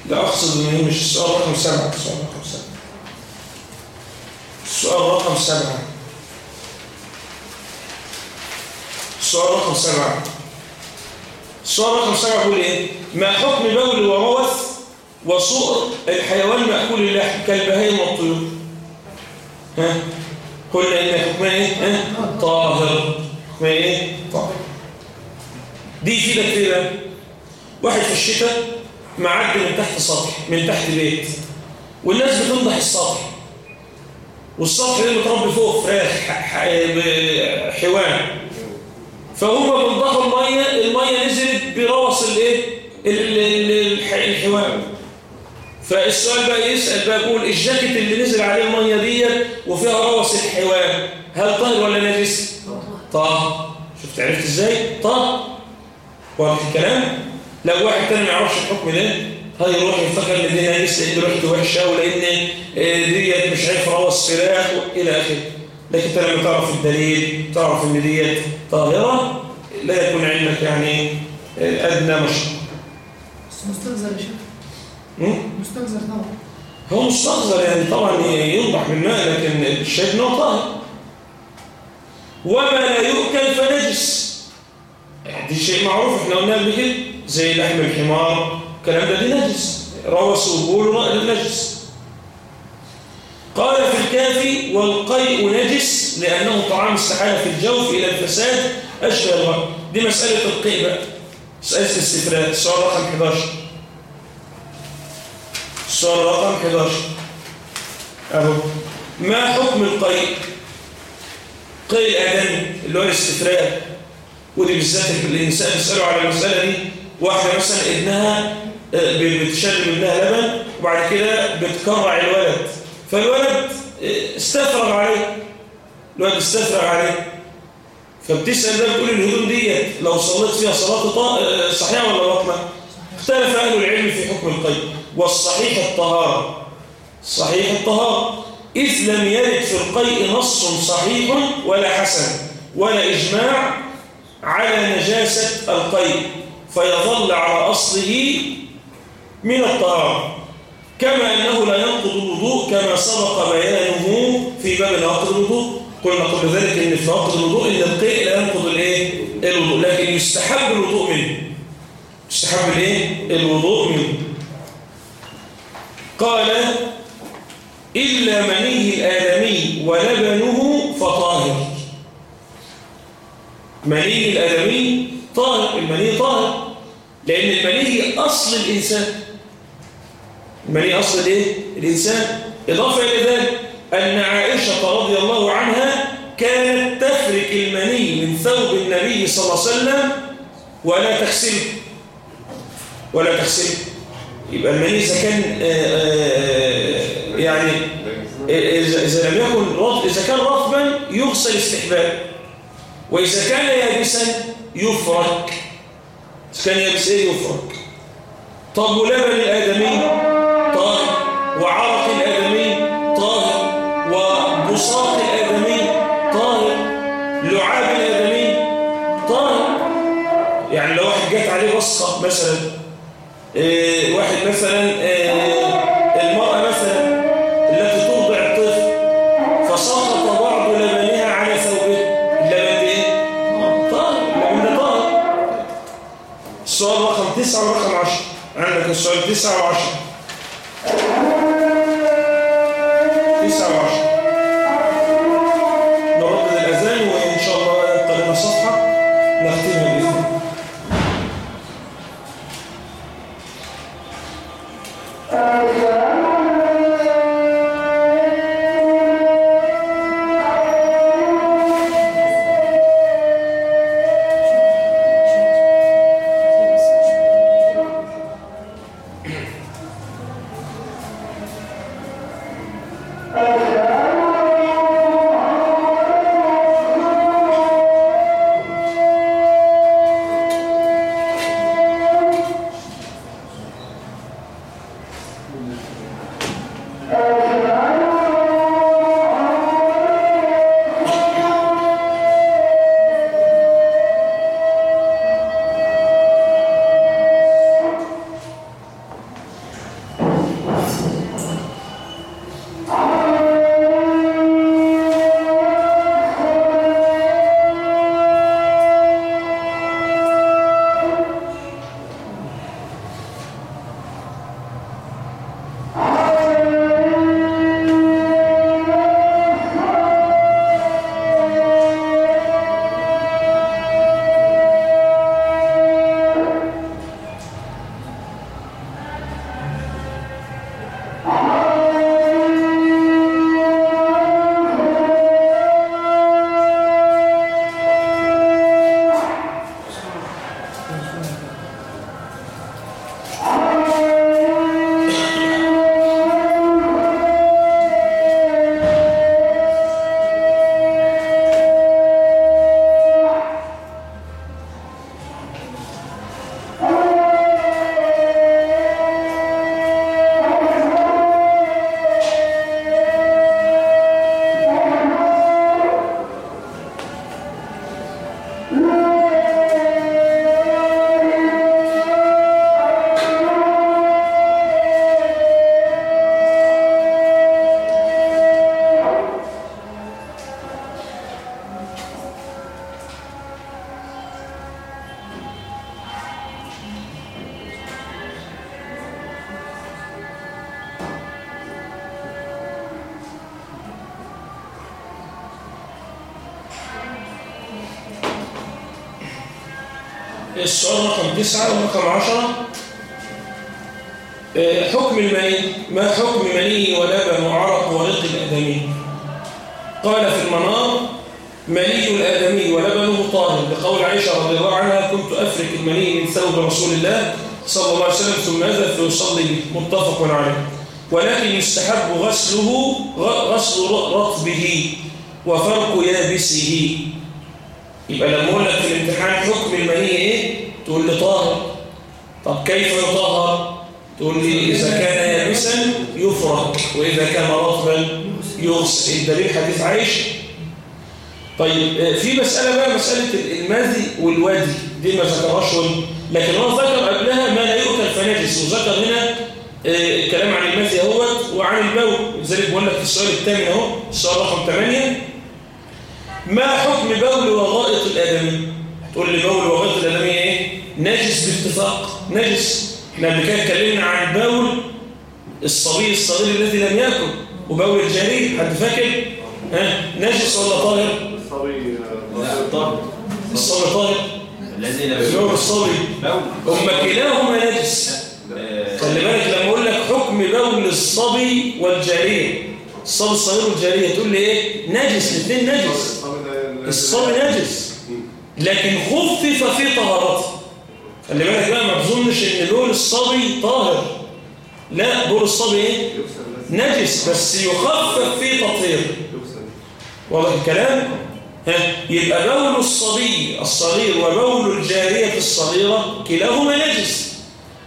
لا أقصد إن هي مش السؤال رقم 7 السؤال رقم 7 السؤال رقم 7 السؤال رقم 7 السؤال رقم 7 بيقول إيه؟ ما حكم بول وروث وصؤر الحيوان مأكول اللحم كالبهائم والطيور. ها؟ قلنا إن حكمها إيه؟ ها؟ طاهر. حكمها إيه؟ طاهر. دي إيه بقى واحد في الشتاء معدي من تحت سطح من تحت بيت. والناس بتنضح السطح. والسطح ده متربي فوق فراخ حيوان. فهم بينضحوا المية المية نزلت الايه؟ الحيوان فالسؤال بقى يسأل بقى يقول الجاكيت اللي نزل عليه المية ديت وفيها روث الحيوان هل طاهر ولا نجس؟ طاهر. شفت عرفت إزاي؟ طاهر. واضح الكلام؟ لو واحد تاني ما يعرفش الحكم ده هيروح يفتكر إن دي نجس لأن ريحته وحشة ولأن آه، ديت مش عارف روس فراخ إلى آخره. لكن انت لما تعرف الدليل تعرف إن ديت طاهرة لا يكون عندك يعني أدنى مشروع. بس مستنزل يا شيخ. م? مستنزل طبعا. هو مستغزر يعني طبعا ينضح بالماء لكن الشيء إنه طاهر. وما لا يؤكل فنجس. دي شيء معروف إحنا قلنا قبل كده زي لحم الحمار الكلام ده دي نجس روس وبول نجس قال في الكافي والقيء نجس لأنه طعام استحال في الجوف إلى الفساد أشبه الغرب. دي مسألة القيء بقى. مسألة الاستفراء السؤال رقم 11 السؤال رقم 11 أهو ما حكم القيء؟ قيء الآدمي اللي هو الاستفراء ودي بالذات الإنسان بيسألوا على المسألة دي. واحدة مثلا ابنها آه، بتشرب ابنها لبن وبعد كده بتكرع الولد. فالولد استفرغ عليه. الولد استفرغ عليه. فبتسأل ده بتقول الهدوم ديت لو صليت فيها صلاة آه، صحيحة ولا باطلة اختلف أهل العلم في حكم القيء والصحيح الطهارة. صحيح الطهارة. إذ لم يرد في القيء نص صحيح ولا حسن ولا إجماع على نجاسة القيء فيظل على أصله من الطهارة. كما أنه لا ينقض الوضوء كما سبق بيانه في باب نواقض الوضوء. قلنا قبل ذلك إن في نواقض الوضوء إن القيء لا ينقض الإيه؟ الوضوء. لكن يستحب الوضوء منه. يستحب الإيه؟ الوضوء منه. قال إلا مني الآدمي ولبنه فطاهر. مني الآدمي طاهر. المني طاهر. لأن المني أصل الإنسان. المني أصل الإيه؟ الإنسان إضافة إلى ذلك أن عائشة رضي الله عنها كانت تفرك المني من ثوب النبي صلى الله عليه وسلم ولا تغسله. ولا تغسله. يبقى المني إذا كان آه، آه، يعني إذا لم يكن إذا كان رطبا يغسل استحباب. وإذا كان يابسا يفرك. إذا كان يابس إيه؟ يفرك. طب ولبن الآدمي؟ وعرق الآدمي طاهر وبساط الآدمي طاهر لعاب الآدمي طاهر. يعني لو واحد جت عليه بصة مثلا إيه، واحد مثلا إيه، المرأة مثلا التي ترضع الطفل فسقط بعض لبنها على ثوبه. اللبن إيه؟ طاهر لبن طاهر. السؤال رقم 9 ورقم 10 عندك السؤال 9 و10 الآدمي قال في المنار مني الآدمي ولبنه طاهر. لقول عائشة رضي الله عنها كنت أفرك المني من ثوب رسول الله صلى الله عليه وسلم ثم أذهب فيصلي متفق عليه. ولكن يستحب غسله غسل رطبه وفرق يابسه. يبقى لما أقول لك في الامتحان حكم المني إيه؟ تقول لي طاهر. طب كيف يطهر؟ تقول لي إذا كان يابسا يفرك وإذا كان رطبا يغسل. الدليل؟ حديث عائشة. طيب آه، في مسألة بقى مسألة المذي والوادي. دي ما ذكرهاش. لكن هو ذكر قبلها ما لا يؤكل فنجس وذكر هنا آه، الكلام عن المذي أهوت وعن البول لذلك بقول لك السؤال الثامن أهو السؤال رقم 8 ما حكم بول وغائط الآدمي؟ تقول لي بول وغائط الآدمي إيه؟ نجس باتفاق نجس إحنا قبل كده اتكلمنا عن بول الصبي الصغير الذي لم يأكل وبول الجريء حد فاكر؟ ها؟ نجس ولا طاهر الصبي لا طاهر. الصبي. طاهر الذي لا بول الصبي. هما كلاهما نجس. آه، خلي بالك لما أقول لك حكم بول الصبي والجاريه الصبي الصغير والجاريه تقول لي إيه؟ نجس الاثنين نجس. الصبي نجس. لكن خفف في طهارته. خلي بالك بقى ما تظنش إن بول الصبي طاهر. لا بول الصبي إيه؟ نجس بس يخفف في تطهيره واضح الكلام؟ ها يبقى بول الصبي الصغير وبول الجارية الصغيرة كلاهما نجس.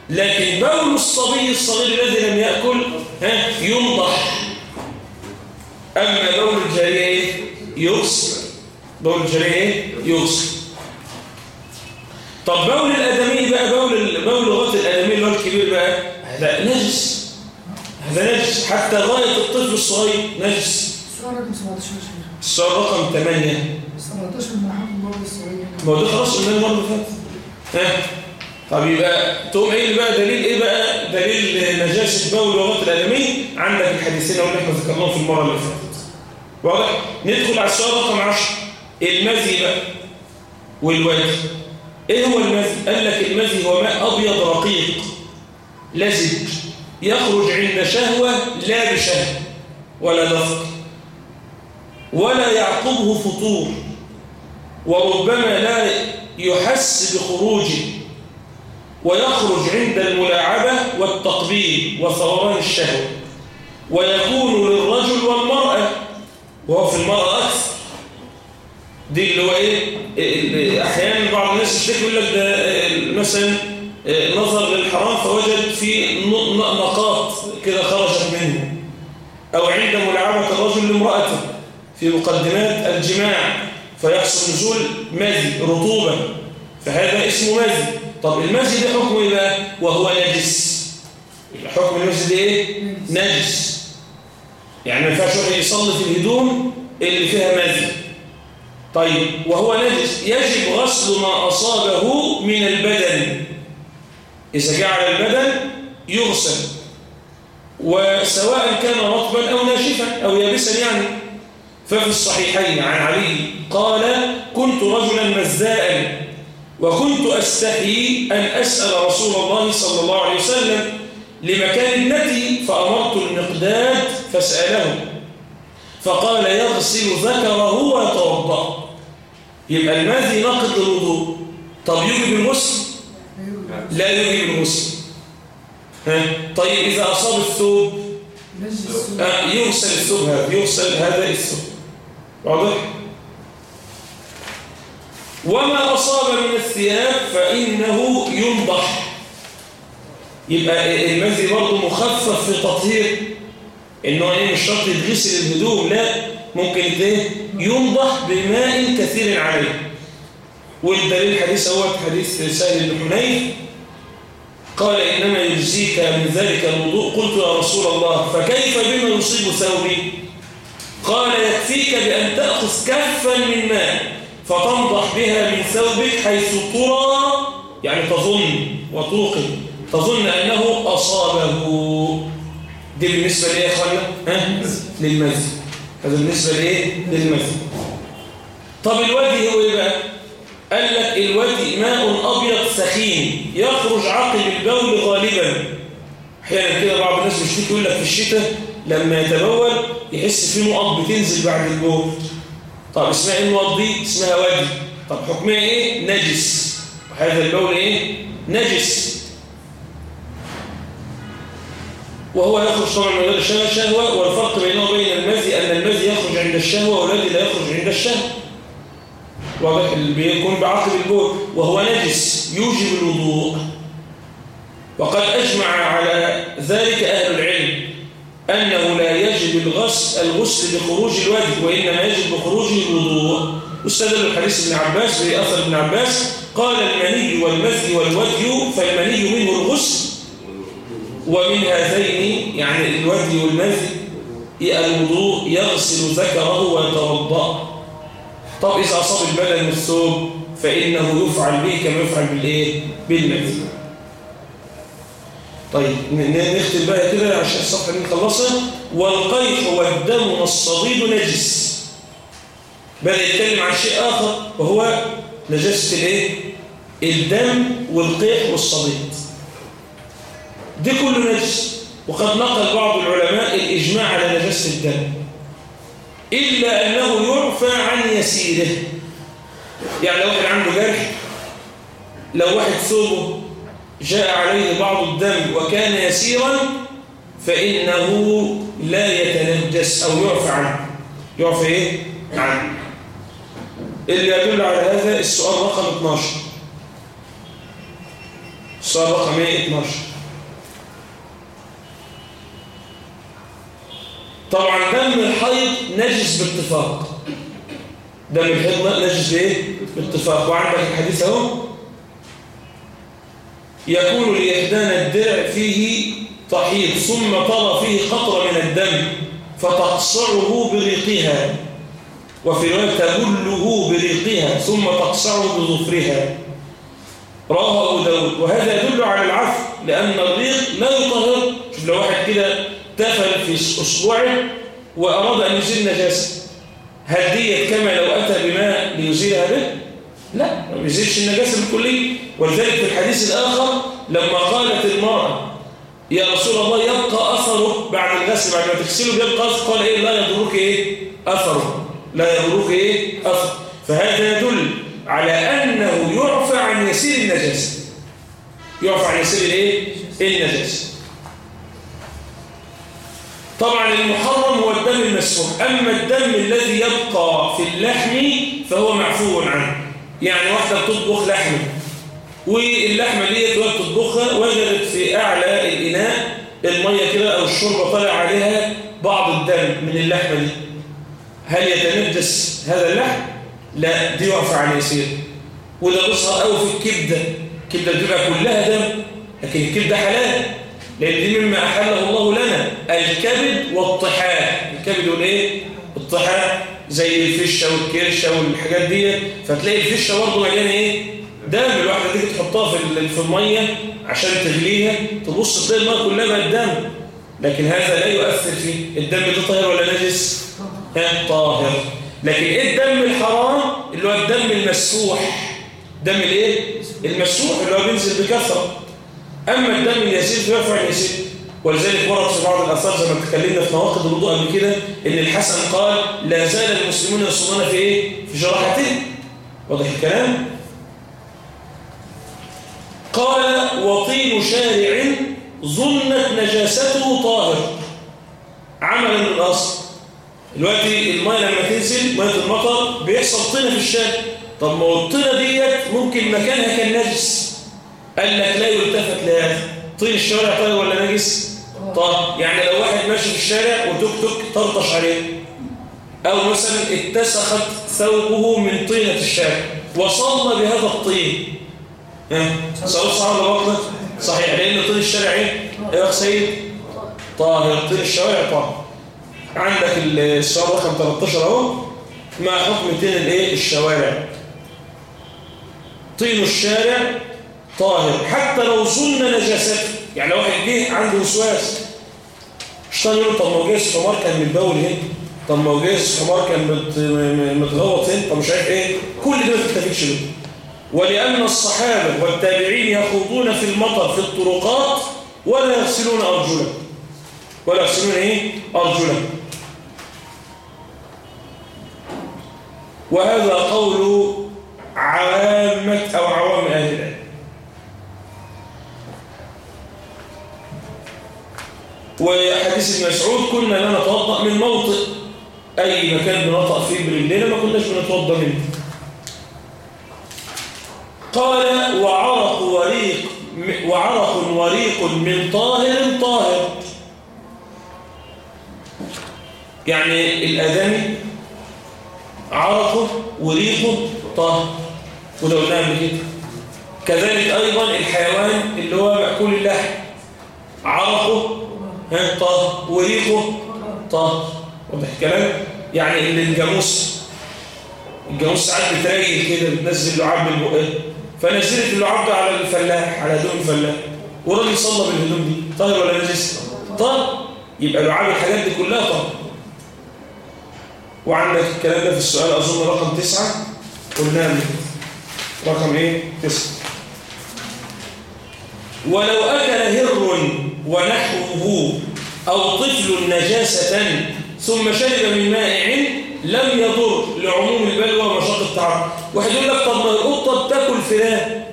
لكن بول الصبي الصغير الذي لم يأكل ها ينضح. أما بول الجارية إيه؟ يغسل. بول الجارية إيه؟ يغسل. طب بول الآدمي بقى بول بول لغاية الآدمي اللي هو الكبير بقى هذا نجس. هذا نجس. حتى غاية الطفل الصغير نجس. السؤال رقم 17 يا شيخ السؤال رقم 8 17 من حكم بول الصغير. ما هو ده خلاص اللي فاتت. ها؟ طب يبقى تقوم إيه بقى دليل إيه بقى؟ دليل نجاسه بول وغائط الآدمي. عندك الحديثين اللي إحنا ذكرناهم في المرة اللي فاتت. واضح؟ ندخل على السؤال رقم 10 المذي بقى والوادي إيه هو المذي قال لك المذي هو ماء أبيض رقيق. لزج. يخرج عند شهوة لا بشهوة ولا دفق ولا يعقبه فطور. وربما لا يحس بخروجه ويخرج عند الملاعبة والتقبيل وثوران الشهوة. ويكون للرجل والمرأة وهو في المرأة أكثر. دي اللي هو إيه؟ أحيانا بعض الناس يشتكي يقول لك ده آه، مثلا آه، نظر للحرام فوجد في ن- ن- نقاط كده خرجت منه. أو عند ملاعبة الرجل لامرأته في مقدمات الجماع فيحصل نزول مذي رطوبة. فهذا اسمه مذي. طب المذي ده حكمه إيه بقى؟ وهو نجس. حكم المذي إيه؟ نجس. يعني ما ينفعش يصلي في الهدوم اللي فيها مذي. طيب وهو نجس. يجب غسل ما أصابه من البدن. إذا جعل البدن يغسل وسواء كان رطبا أو ناشفا أو يابسا يعني. ففي الصحيحين عن علي قال كنت رجلا مزاء وكنت أستحي أن أسأل رسول الله صلى الله عليه وسلم لمكان ابنتي فأمرت المقداد فسأله. فقال يغسل ذكره ويتوضأ يبقى الماذي ناقض الوضوء طب يجب الغسل لا يجب الغسل ها؟ طيب إذا أصاب الثوب؟ آه، يغسل الثوب هذا يغسل هذا الثوب واضح؟ وما أصاب من الثياب فإنه ينضح. يبقى المذي برضه مخفف في تطهير. إنه إيه مش شرط يتغسل الهدوم لا. ممكن إيه؟ ينضح بماء كثير عليه. والدليل حديث هو حديث سهل بن حنيف قال إنما يجزيك من ذلك الوضوء. قلت يا رسول الله فكيف بما يصيب ثوبي؟ قال يكفيك بأن تأخذ كفا من ماء فتنضح بها من ثوبك حيث ترى. يعني تظن وتوقن. تظن أنه أصابه. دي بالنسبة لإيه يا أخوانا؟ للمزي. هذا بالنسبة لإيه؟ للمزي طب الوجه هو إيه بقى؟ قال لك الوجه ماء أبيض سخين يخرج عقب البول غالبا أحيانا كده بعض الناس بيشتكي يقول لك في الشتاء لما يتبول يحس في نقط بتنزل بعد البول طب اسمها إيه النقط دي؟ اسمها وجه طب حكمها إيه؟ نجس هذا البول إيه؟ نجس وهو يخرج طبعا من غير شهوة والفرق بينه وبين المزي أن المزي يخرج عند الشهوة والذي لا يخرج عند الشهوة. بيكون بعقب البول. وهو نجس يوجب الوضوء. وقد أجمع على ذلك أهل العلم أنه لا يجب الغسل الغسل بخروج الوجه وإنما يجب بخروجه الوضوء. واستدل الحديث ابن عباس بأثر ابن عباس قال المني والمزي والوجه فالمني منه الغسل ومن هذين يعني الوجه والمزي الوضوء يغسل ذكره ويتوضأ. طب إذا أصاب البدن والثوب فإنه يفعل به كما يفعل بالإيه؟ بالمزي طيب نختم بقى كده عشان الصفحة دي نخلصها والقيح والدم والصديد نجس. بدأ يتكلم عن شيء آخر وهو نجاسة الإيه؟ الدم والقيح والصديد دي كله نجس. وقد نقل بعض العلماء الإجماع على نجاسة الدم. إلا أنه يعفى عن يسيره. يعني لو واحد عنده جرح لو واحد ثوبه جاء عليه بعض الدم وكان يسيرا فإنه لا يتنجس أو يعفى عنه. يعفى إيه؟ عنه. اللي يدل على هذا السؤال رقم 12 السؤال رقم 12 طبعا دم الحيض نجس باتفاق. دم الحيض نجس بإيه؟ باتفاق. وعندك الحديث أهو. يكون لإحدانا الدرع فيه طحيط ثم ترى فيه قطرة من الدم فتقصعه بريقها وفي رواية تبله بريقها ثم تقصعه بظفرها. رواه أبو داود. وهذا يدل على العفو لأن الريق لا يطهر. شوف لو واحد كده تفل في أسبوعه وأراد أن يزيل نجاسة هل ديت كما لو أتى بماء ليزيلها به؟ لا ما يزيلش النجاسة بالكلية ولذلك في الحديث الآخر لما قالت المرأة يا رسول الله يبقى أثره بعد الغسل بعد ما تغسله بيبقى أثر. قال إيه؟ لا يضرك إيه؟ أثره لا يضرك إيه؟ أثر. فهذا يدل على أنه يعفى عن يسير النجاسة. يعفى عن يسير الإيه؟ النجاسة. طبعا المحرم هو الدم المسفوح أما الدم الذي يبقى في اللحم فهو معفو عنه. يعني واحدة بتطبخ لحمة واللحمة دي وهي بتطبخها وجدت في أعلى الإناء المية كده أو الشوربة طلع عليها بعض الدم من اللحمة دي. هل يتنجس هذا اللحم؟ لا دي يعفى عن يسير وده بيظهر قوي في الكبدة. الكبدة بتبقى كلها دم لكن الكبدة حلال. لأن دي مما أحله الله لنا الكبد والطحال. الكبد والإيه؟ الطحال زي الفشة والكرشة والحاجات دي فتلاقي الفشة برضه مليانة إيه؟ دم. الواحدة تيجي تحطها في المية عشان تغليها تبص تلاقي المية كلها بقت دم. لكن هذا لا يؤثر فيه الدم ده طاهر ولا نجس؟ ها؟ طاهر. لكن إيه الدم الحرام؟ اللي هو الدم المسفوح. دم الإيه؟ المسفوح اللي هو بينزل بكثرة. أما الدم اليسير فيرفع اليسير ولذلك ورد في بعض الآثار زي ما اتكلمنا في نواقض الوضوء قبل كده إن الحسن قال لا زال المسلمون يصومون في إيه؟ في جراحتين واضح الكلام؟ قال وطين شارع ظنت نجاسته طاهر. عملا من الأصل. دلوقتي الماء لما تنزل مية المطر بيحصل طينة في الشارع. طب ما الطينة ديت ممكن مكانها كان نجس قال لك لا يلتفت لهذا. طين الشارع طيب ولا نجس؟ طيب. يعني لو واحد ماشي في الشارع وتوك توك طرطش عليه. أو مثلا اتسخت ثوبه من طينة الشارع وصلى بهذا الطين. ها؟ ولا باطل صحيح. لأن طين الشارع إيه؟ يا سيد. طاهر. طين الشوارع طاهر. عندك السؤال رقم 13 أهو. ما حكم طين الإيه؟ الشوارع. طين الشارع طاهر. حتى لو ظن نجاسته يعني لو واحد جه عنده وسواس الشيطان يقول طب ما جايز حمار كان متبول هنا. طب ما جايز حمار كان متغوط هنا. طب مش عارف إيه. كل ده ما تتفقش له ولأن الصحابة والتابعين يخوضون في المطر في الطرقات ولا يغسلون أرجلهم. ولا يغسلون إيه؟ أرجلهم. وهذا قول عامة أو عوام أهل العلم. وحديث ابن مسعود كنا لا نتوضأ من موطئ. أي مكان بنطأ فيه برجلنا ما كناش بنتوضأ منه. قال وعرق وريق وعرق وريق من طاهر طاهر. يعني الأدمي عرقه وريقه طاهر. وده قبل كده. كذلك أيضا الحيوان اللي هو مأكول اللحم عرقه ها طاهر وريقه طاهر واضح الكلام؟ يعني اللي الجاموس الجاموس ساعات بتريل كده بتنزل لعاب من بقها. فنزلت اللعاب ده على الفلاح على هدوم الفلاح. والراجل صلى بالهدوم دي. طاهر ولا نجس؟ طاهر. يبقى لعاب الحاجات دي كلها طاهر. وعندك الكلام ده في السؤال أظن رقم تسعة. قلناه قبل كده. رقم إيه؟ تسعة. ولو أكل هر ونحوه أو طفل نجاسة ثم شرب من مائع لم يضر لعموم البلوى ومشاق التعب واحد يقول لك طب ما القطة بتاكل فلان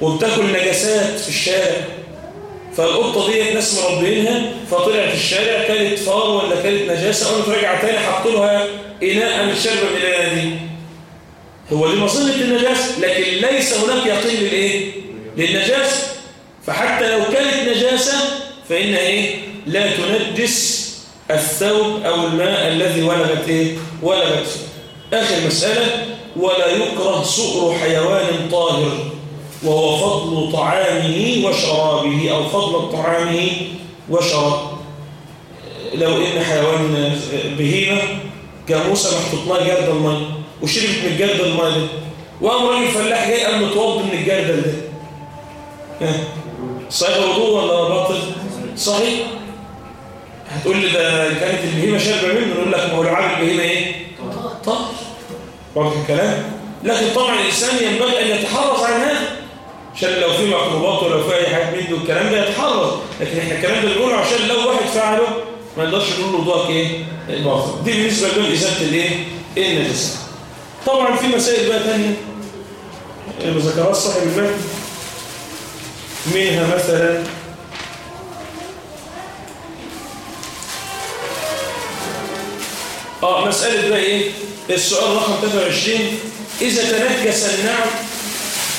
وبتاكل نجاسات في الشارع. فالقطة ديت ناس مربينها فطلعت الشارع كانت فار ولا كانت نجاسة قامت راجعة تاني حطوا لها إناء من شرب الإناء دي. هو دي مصيبة النجاسة لكن ليس هناك يقين للإيه؟ للنجاسة. فحتى لو كانت نجاسة فإنها إيه؟ لا تنجس الثوب أو الماء الذي ولغت إيه؟ ولغت. آخر مسألة ولا يكره سؤر حيوان طاهر وهو فضل طعامه وشرابه أو فضل طعامه وشراب لو إن حيوان بهيمة جاموسة محطوط لها جرد المية وشربت من الجرد المية ده وقام راجل فلاح جاي قام متوضي من الجردل ده صحيح الوضوء ولا باطل؟ صحيح هتقول لي ده كانت البهيمة شاربة منه نقول لك ما هو لعاب البهيمة إيه؟ طاهر واضح الكلام؟ لكن طبعا الإنسان ينبغي أن يتحرص عن هذا عشان لو في مقلوبات ولا في أي حاجة من ده الكلام ده يتحرص لكن إحنا الكلام ده بنقوله عشان لو واحد فعله ما نقدرش نقول له وضوءك إيه؟ باطل دي بالنسبة لهم إزالة الإيه؟ النجاسة طبعا في مسائل بقى تانية اللي ذكرها صاحب المال منها مثلا. آه مسألة بقى إيه؟ السؤال رقم 23 إذا تنجس النعل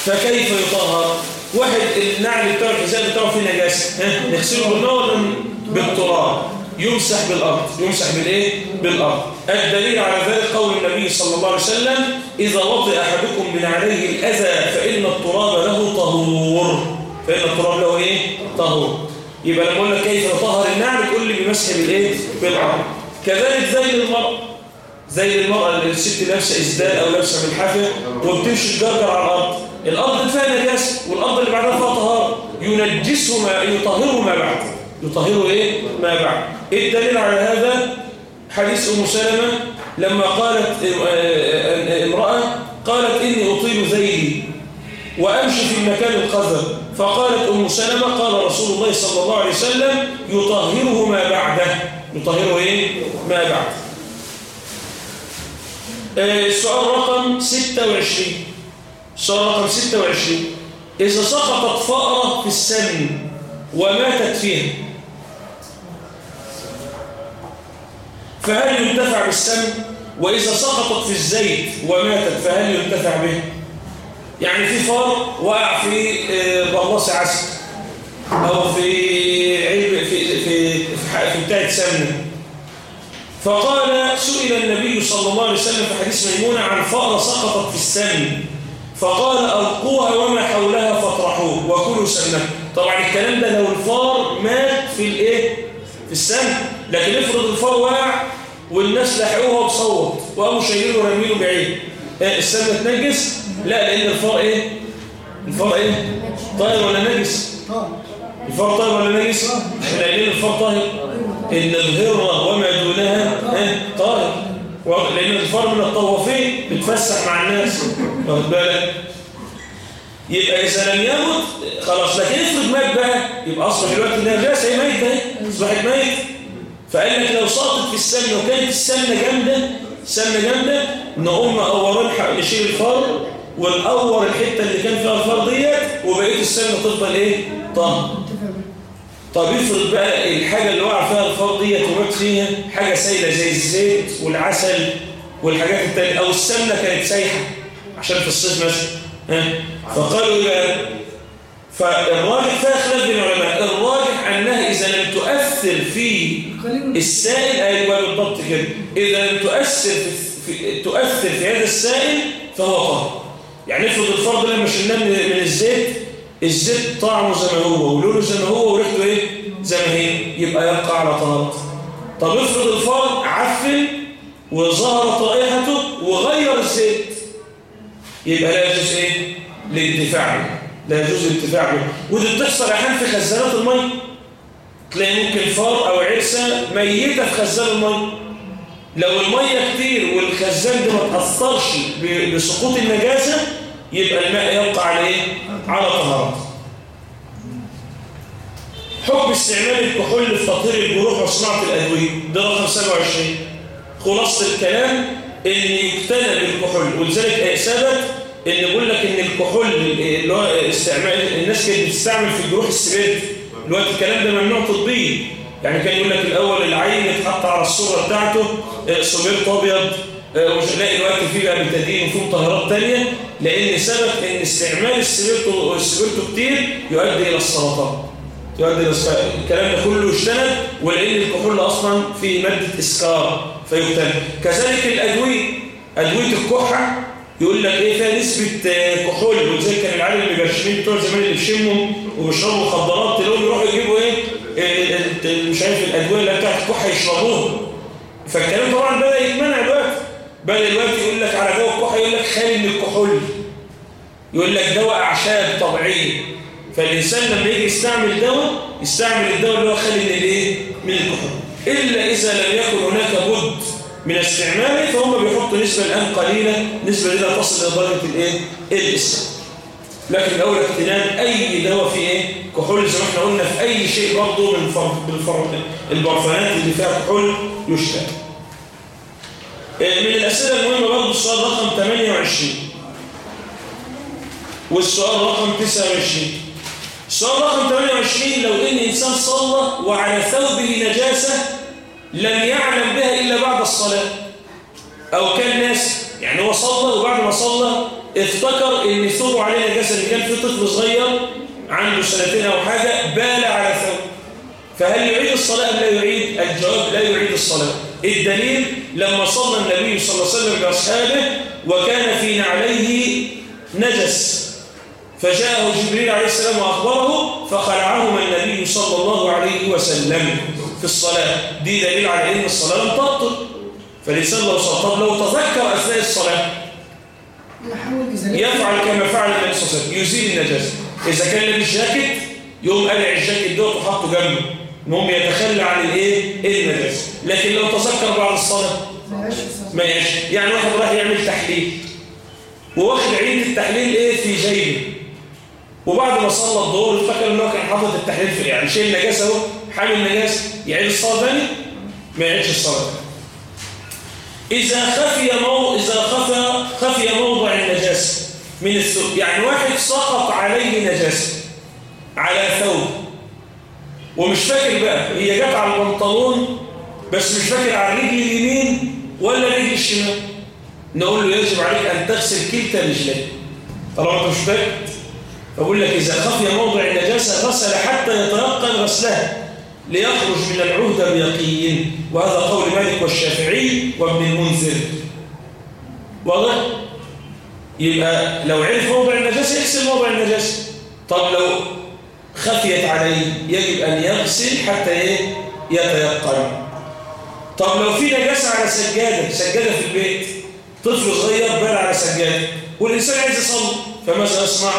فكيف يطهر؟ واحد النعل بتاعه الحذاء بتاعه فيه نجاسة. نغسله بالماء ولا بالتراب. يمسح بالأرض. يمسح بالإيه؟ بالأرض. الدليل على ذلك قول النبي صلى الله عليه وسلم إذا وطئ أحدكم من عليه الأذى فإن التراب له طهور. فإن التراب له إيه؟ طهور. يبقى لما لك كيف يطهر النعل لي بمسح بالإيه؟ بالأرض كذلك زي المرأة. زي المرأة اللي الست لابسة إسدال أو لابسة ملحفة وبتمشي تجرجر على الأرض. الأرض فيها نجاسة والأرض اللي بعدها فيها طهارة. ينجسه ما يطهره ما بعد. يطهره إيه؟ ما بعد. إيه الدليل على هذا؟ حديث أم سلمة لما قالت امرأة قالت إني أطيل ذيلي وأمشي في المكان القذر. فقالت أم سلمة قال رسول الله صلى الله عليه وسلم يطهره ما بعده. يطهره إيه؟ ما بعد. السؤال رقم 26 السؤال رقم 26 إذا سقطت فأرة في السمن وماتت فيها فهل ينتفع بالسمن وإذا سقطت في الزيت وماتت فهل ينتفع به؟ يعني في فار وقع في بلاص عسل أو في علب في في في, بتاعة سمنة فقال سئل النبي صلى الله عليه وسلم في حديث ميمونة عن فأرة سقطت في السم فقال ألقوها وما حولها فاطرحوه وكلوا سمنه. طبعا الكلام ده لو الفار مات في الإيه؟ في السم لكن افرض الفار وقع والناس لحقوها وصوت وقاموا شايلينه ورمينه بعيد إيه السم اتنجس. لا لأن الفار إيه؟ الفار إيه؟ طاهر ولا نجس؟ الفار طاهر ولا نجس؟ إحنا قايلين الفار طاهر. إن الهرة وما دونها إيه؟ طاهر؟ لأن الفار من الطوافين بتفسح مع الناس. واخد بالك؟ يبقى إذا لم يمت خلاص. لكن افرض مات بقى يبقى اصبح دلوقتي النجاسه هي ميته أهي. اصبحت ميت. فقال لك لو سقطت في السمنة وكانت السمنة جامدة السمنه جامدة نقوم حق- نشيل الفار. ونقور الحتة اللي كان فيها الفار ديت وبقية السمنه تفضل إيه؟ بيه طب افرض بقى الحاجة اللي وقع فيها الفار ديت ومات فيها حاجة سايلة زي الزيت والعسل والحاجات التانية أو السمنة كانت سايحة عشان في الصيف مثلا؟ فقالوا إلى فالراجح فيها خلاف بين العلماء. الراجح أنها إذا لم تؤثر في السائل أيوة بالضبط كده إذا لم تؤثر في تؤثر في هذا السائل فهو طاهر يعني افرض الفرد لما شلناه من الزيت الزيت طعمه زي ما هو ولونه زي ما هو وريحته إيه؟ زي ما هي. يبقى يبقى على طهارته طب افرض الفرد عفن وظهرت رائحته وغير الزيت يبقى لا يجوز إيه؟ به لا يجوز الانتفاع به ودي بتحصل أحيانا في خزانات الميه تلاقي ممكن فار أو عرسة ميتة في خزان الميه لو المية كتير والخزان ده ما تأثرش بسقوط النجاسة يبقى الماء يبقى على إيه على طهارته. حكم استعمال الكحول في تطهير الجروح وصناعة الأدوية ده رقم 27 خلاصة الكلام إن يجتنب الكحول ولذلك ثبت إن بيقول لك إن الكحول اللي هو استعمال الناس كانت بتستعمل في الجروح السبات. دلوقتي الكلام ده ممنوع طبيا. يعني كان يقول لك الأول العيل يتحط على السرة بتاعته سبيرتو أبيض. ومش هنلاقي دلوقتي فيه بقى بيتادين وفيه مطهرات تانية لأن ثبت إن استعمال السبيرتو السبيرتو كتير يؤدي إلى السرطان. يؤدي إلى السرطان. الكلام ده كله اجتنب ولأن الكحول أصلا فيه مادة إسكار فيجتنب كذلك الأدوية أدوية الكحة يقول لك إيه فيها؟ نسبة آه، كحول. وزي كان العالم اللي بيرشمين بتوع زمان اللي بيشموا وبيشربوا مخدرات تلاقيهم يروحوا يجيبوا ال- مش عارف الأدوية اللي بتاعت الكحة يشربوها. فالكلام طبعا بدأ يتمنع دلوقتي. بدا دلوقتي يقول لك على دواء الكحه يقول لك خالي من الكحول. يقول لك دواء أعشاب طبيعية. فالإنسان لما يجي يستعمل دواء يستعمل الدواء اللي هو خالي من الإيه؟ من الكحول. إلا إذا لم يكن هناك بد من استعماله فهم بيحطوا نسبة الآن قليلة نسبة لا تصل إلى درجة الإيه؟ الاسلام لكن الأول اجتناب أي دواء فيه إيه؟ كحول زي ما إحنا قلنا في أي شيء برضه من. البرفانات اللي فيها كحول يشتغل من الأسئلة المهمة برضه السؤال رقم 28 والسؤال رقم 29 السؤال رقم 28 لو إن انسان صلى وعلى ثوبه نجاسة لم يعلم بها إلا بعد الصلاة. أو كان ناس يعني هو صلى وبعد ما صلى افتكر إن ثوبه عليه نجاسة إن كان في طفل صغير عنده سنتين أو حاجة بال على ثوب. فهل يعيد الصلاة أم لا يعيد؟ الجواب لا يعيد الصلاة. الدليل؟ لما صلى النبي صلى الله عليه وسلم بأصحابه وكان في نعليه نجس فجاءه جبريل عليه السلام وأخبره فخلعهما النبي صلى الله عليه وسلم في الصلاة. دي دليل على إن الصلاة لم تبطل. فالإنسان لو صلى لو تذكر أثناء الصلاة يفعل كما فعل النبي صلى الله عليه وسلم يزيل النجاسة إذا كان لابس جاكيت يقوم قلع الجاكيت دوت وحطه جنبه. المهم يتخلى عن الإيه؟ النجاسة لكن لو تذكر بعد الصلاة ما يعيش الصلاة ما يعيش يعني واحد راح يعمل تحليل. وواخد عيد التحليل إيه في جيبه. وبعد ما صلى الظهر افتكر ان هو كان حاطط التحليل في يعني شيل النجاسة أهو حامل نجاسه يعيد الصلاة ثاني ما يعيدش الصلاة إذا خفي مو... إذا خفى خفي موضع النجاسة من الثوب. يعني واحد سقط عليه نجاسة على ثوب. ومش فاكر بقى هي جت على البنطلون بس مش فاكر على الرجل اليمين ولا الرجل الشمال. نقول له يجب عليك أن تغسل كلتا طالما أنت مش فاكر فبقول لك إذا خفي موضع النجاسة غسل حتى يتيقن غسلها ليخرج من العهدة بيقين وهذا قول مالك والشافعي وابن المنذر. واضح؟ يبقى لو عرف موضع النجاسة يغسل موضع النجاسة. طب لو خفيت عليه يجب أن يغسل حتى إيه؟ يتيقن. طب لو في نجاسة على سجادة سجادة في البيت طفل صغير بال على سجادة والإنسان عايز يصلي فماذا يصنع؟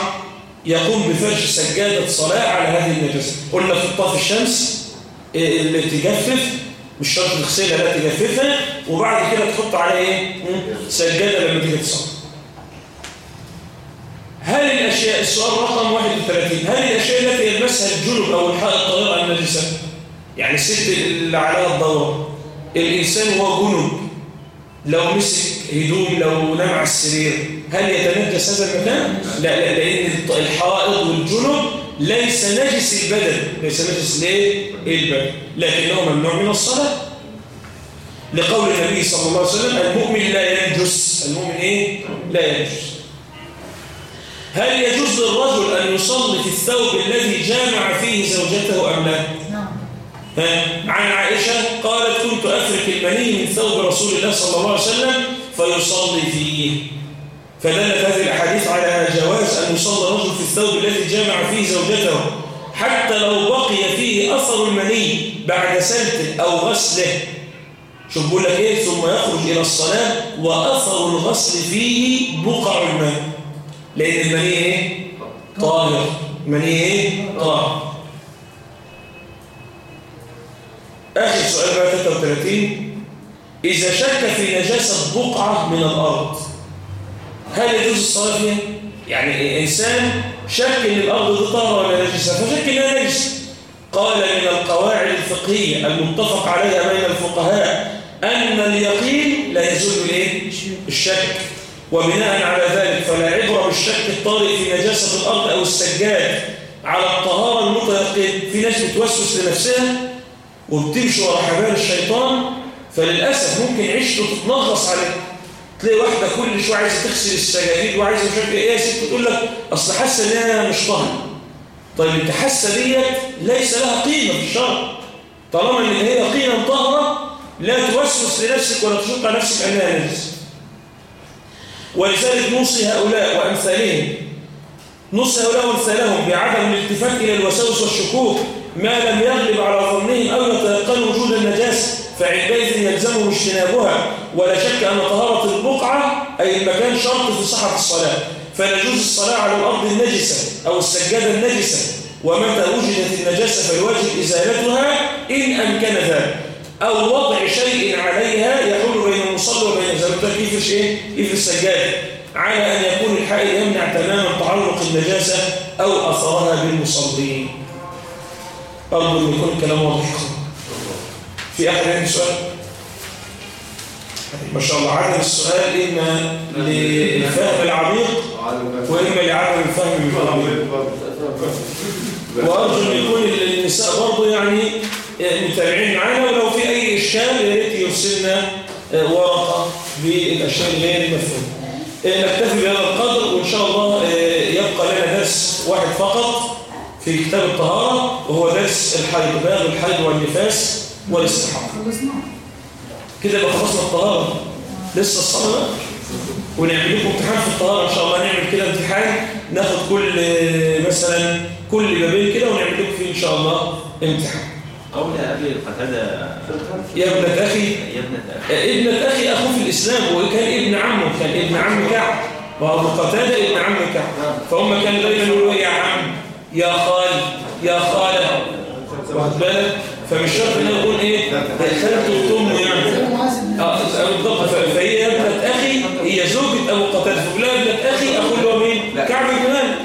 يقوم بفرش سجادة صلاة على هذه النجاسة. قلنا في الطاف الشمس إيه اللي تجفف؟ مش شرط تغسلها لا تجففها وبعد كده تحط عليها إيه؟ سجادة لما تيجي تصلي. هل الأشياء السؤال رقم 31 هل الأشياء التي يلمسها الجنب أو الحائط طائرة النجسة يعني الست اللي عليها الدورة. الإنسان هو جنب لو مسك هدوم لو نام على السرير هل يتنجس هذا المكان؟ لا لا لأن الحائط والجنب ليس نجس البدن ليس نجس ليه؟ البدن لكنه ممنوع من الصلاة لقول النبي صلى الله عليه وسلم المؤمن لا ينجس المؤمن إيه؟ لا ينجس هل يجوز للرجل أن يصلي في الثوب الذي جامع فيه زوجته أم لا؟ نعم عن عائشة قالت كنت أفرك المني من ثوب رسول الله صلى الله عليه وسلم فيصلي فيه. فدلت هذه الأحاديث على جواز أن يصلي الرجل في الثوب الذي جامع فيه زوجته حتى لو بقي فيه أثر المني بعد سلته أو غسله. شوف بقول لك إيه؟ ثم يخرج إلى الصلاة وأثر الغسل فيه بقع الماء. لأن المني إيه؟ طاهر. المني إيه؟ طاهر. آخر سؤال بقى 33 إذا شك في نجاسة بقعة من الأرض هل يجوز الصلاة فيها؟ يعني إنسان شك إن الأرض دي طاهرة ولا نجسة فشك إنها نجسة قال من القواعد الفقهية المتفق عليها بين الفقهاء أن اليقين لا يزول بالإيه؟ الشك وبناء على ذلك فلا عبرة بالشك الطارئ في نجاسة الأرض أو السجاد على الطهارة المتيقن في ناس بتوسوس لنفسها وبتمشي ورا حبال الشيطان فللأسف ممكن عيشته تتنغص عليه تلاقي واحدة كل شوية عايزة تغسل السجاجيد وعايزة مش عارف إيه. يا ست تقول لك أصل حاسة إن أنا مش طاهرة طيب أنت حاسة ديت ليس لها قيمة في الشرع. طالما إن هي قيمة طاهرة لا توسوس لنفسك ولا تشق على نفسك أنها نجس. ولذلك نوصي هؤلاء وأمثالهم. نص هؤلاء وأمثالهم بعدم الالتفات إلى الوساوس والشكوك. ما لم يغلب على ظنهم أو يتيقنوا وجود النجاسة فعندئذ يلزمهم اجتنابها. ولا شك أن طهارة البقعة أي المكان شرط في صحة الصلاة. فلا يجوز الصلاة على الأرض النجسة أو السجادة النجسة. ومتى وجدت النجاسة فالواجب إزالتها إن أمكن ذلك أو وضع شيء عليها يحول بين المصلي وبين زوجته كيف إيه؟ كيف السجادة؟ على أن يكون الحائل يمنع تماما تعلق النجاسة أو أثرها بالمصلين. أرجو أن يكون الكلام واضح. في أحد عنده سؤال؟ ما شاء الله. عدم السؤال إما للفهم العميق وإما لعدم الفهم العميق. وأرجو أن يكون النساء برضه يعني متابعين معانا ولو في أي إشكال يا ريت يرسلنا ورقة بالأشياء غير المفهومة. نكتفي بهذا القدر وإن شاء الله يبقى لنا درس واحد فقط. في كتاب الطهارة وهو درس الحيض باب الحيض والنفاس والاستحاضة. كده يبقى خلصنا الطهارة. لسه الصلاة بقى؟ ونعمل لكم امتحان في الطهارة. إن شاء الله نعمل كده امتحان ناخد كل مثلا كل بابين كده ونعمل لكم فيه إن شاء الله امتحان. قول أبي قتادة يا ابنة أخي. يا ابنة أخي. ابنة أخي أخوه في الإسلام وكان ابن عمه كان ابن عم كعب. وأبو قتادة ابن عم كعب. فهم كانوا دايما يقولوا يا عم؟ يا خال يا خالة. واخد بالك فمش شرط ان أنا أقول إيه؟ خالته وامه يعني. آه بالضبط. فهي ابنة أخي هي زوجة أبو قتادة. فقول لها ابنة أخي اخوه اللي هو مين؟ كعب بن مالك.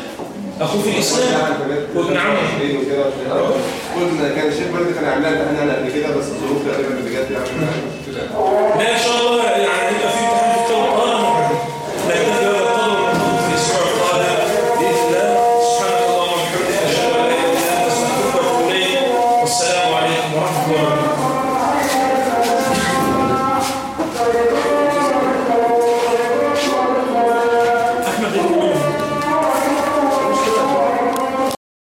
أخوه في الإسلام وابن عمه. قلنا كان الشيخ برضه كان عاملها أنا قبل كده بس الظروف تقريبا اللي جت يعني. شاء الله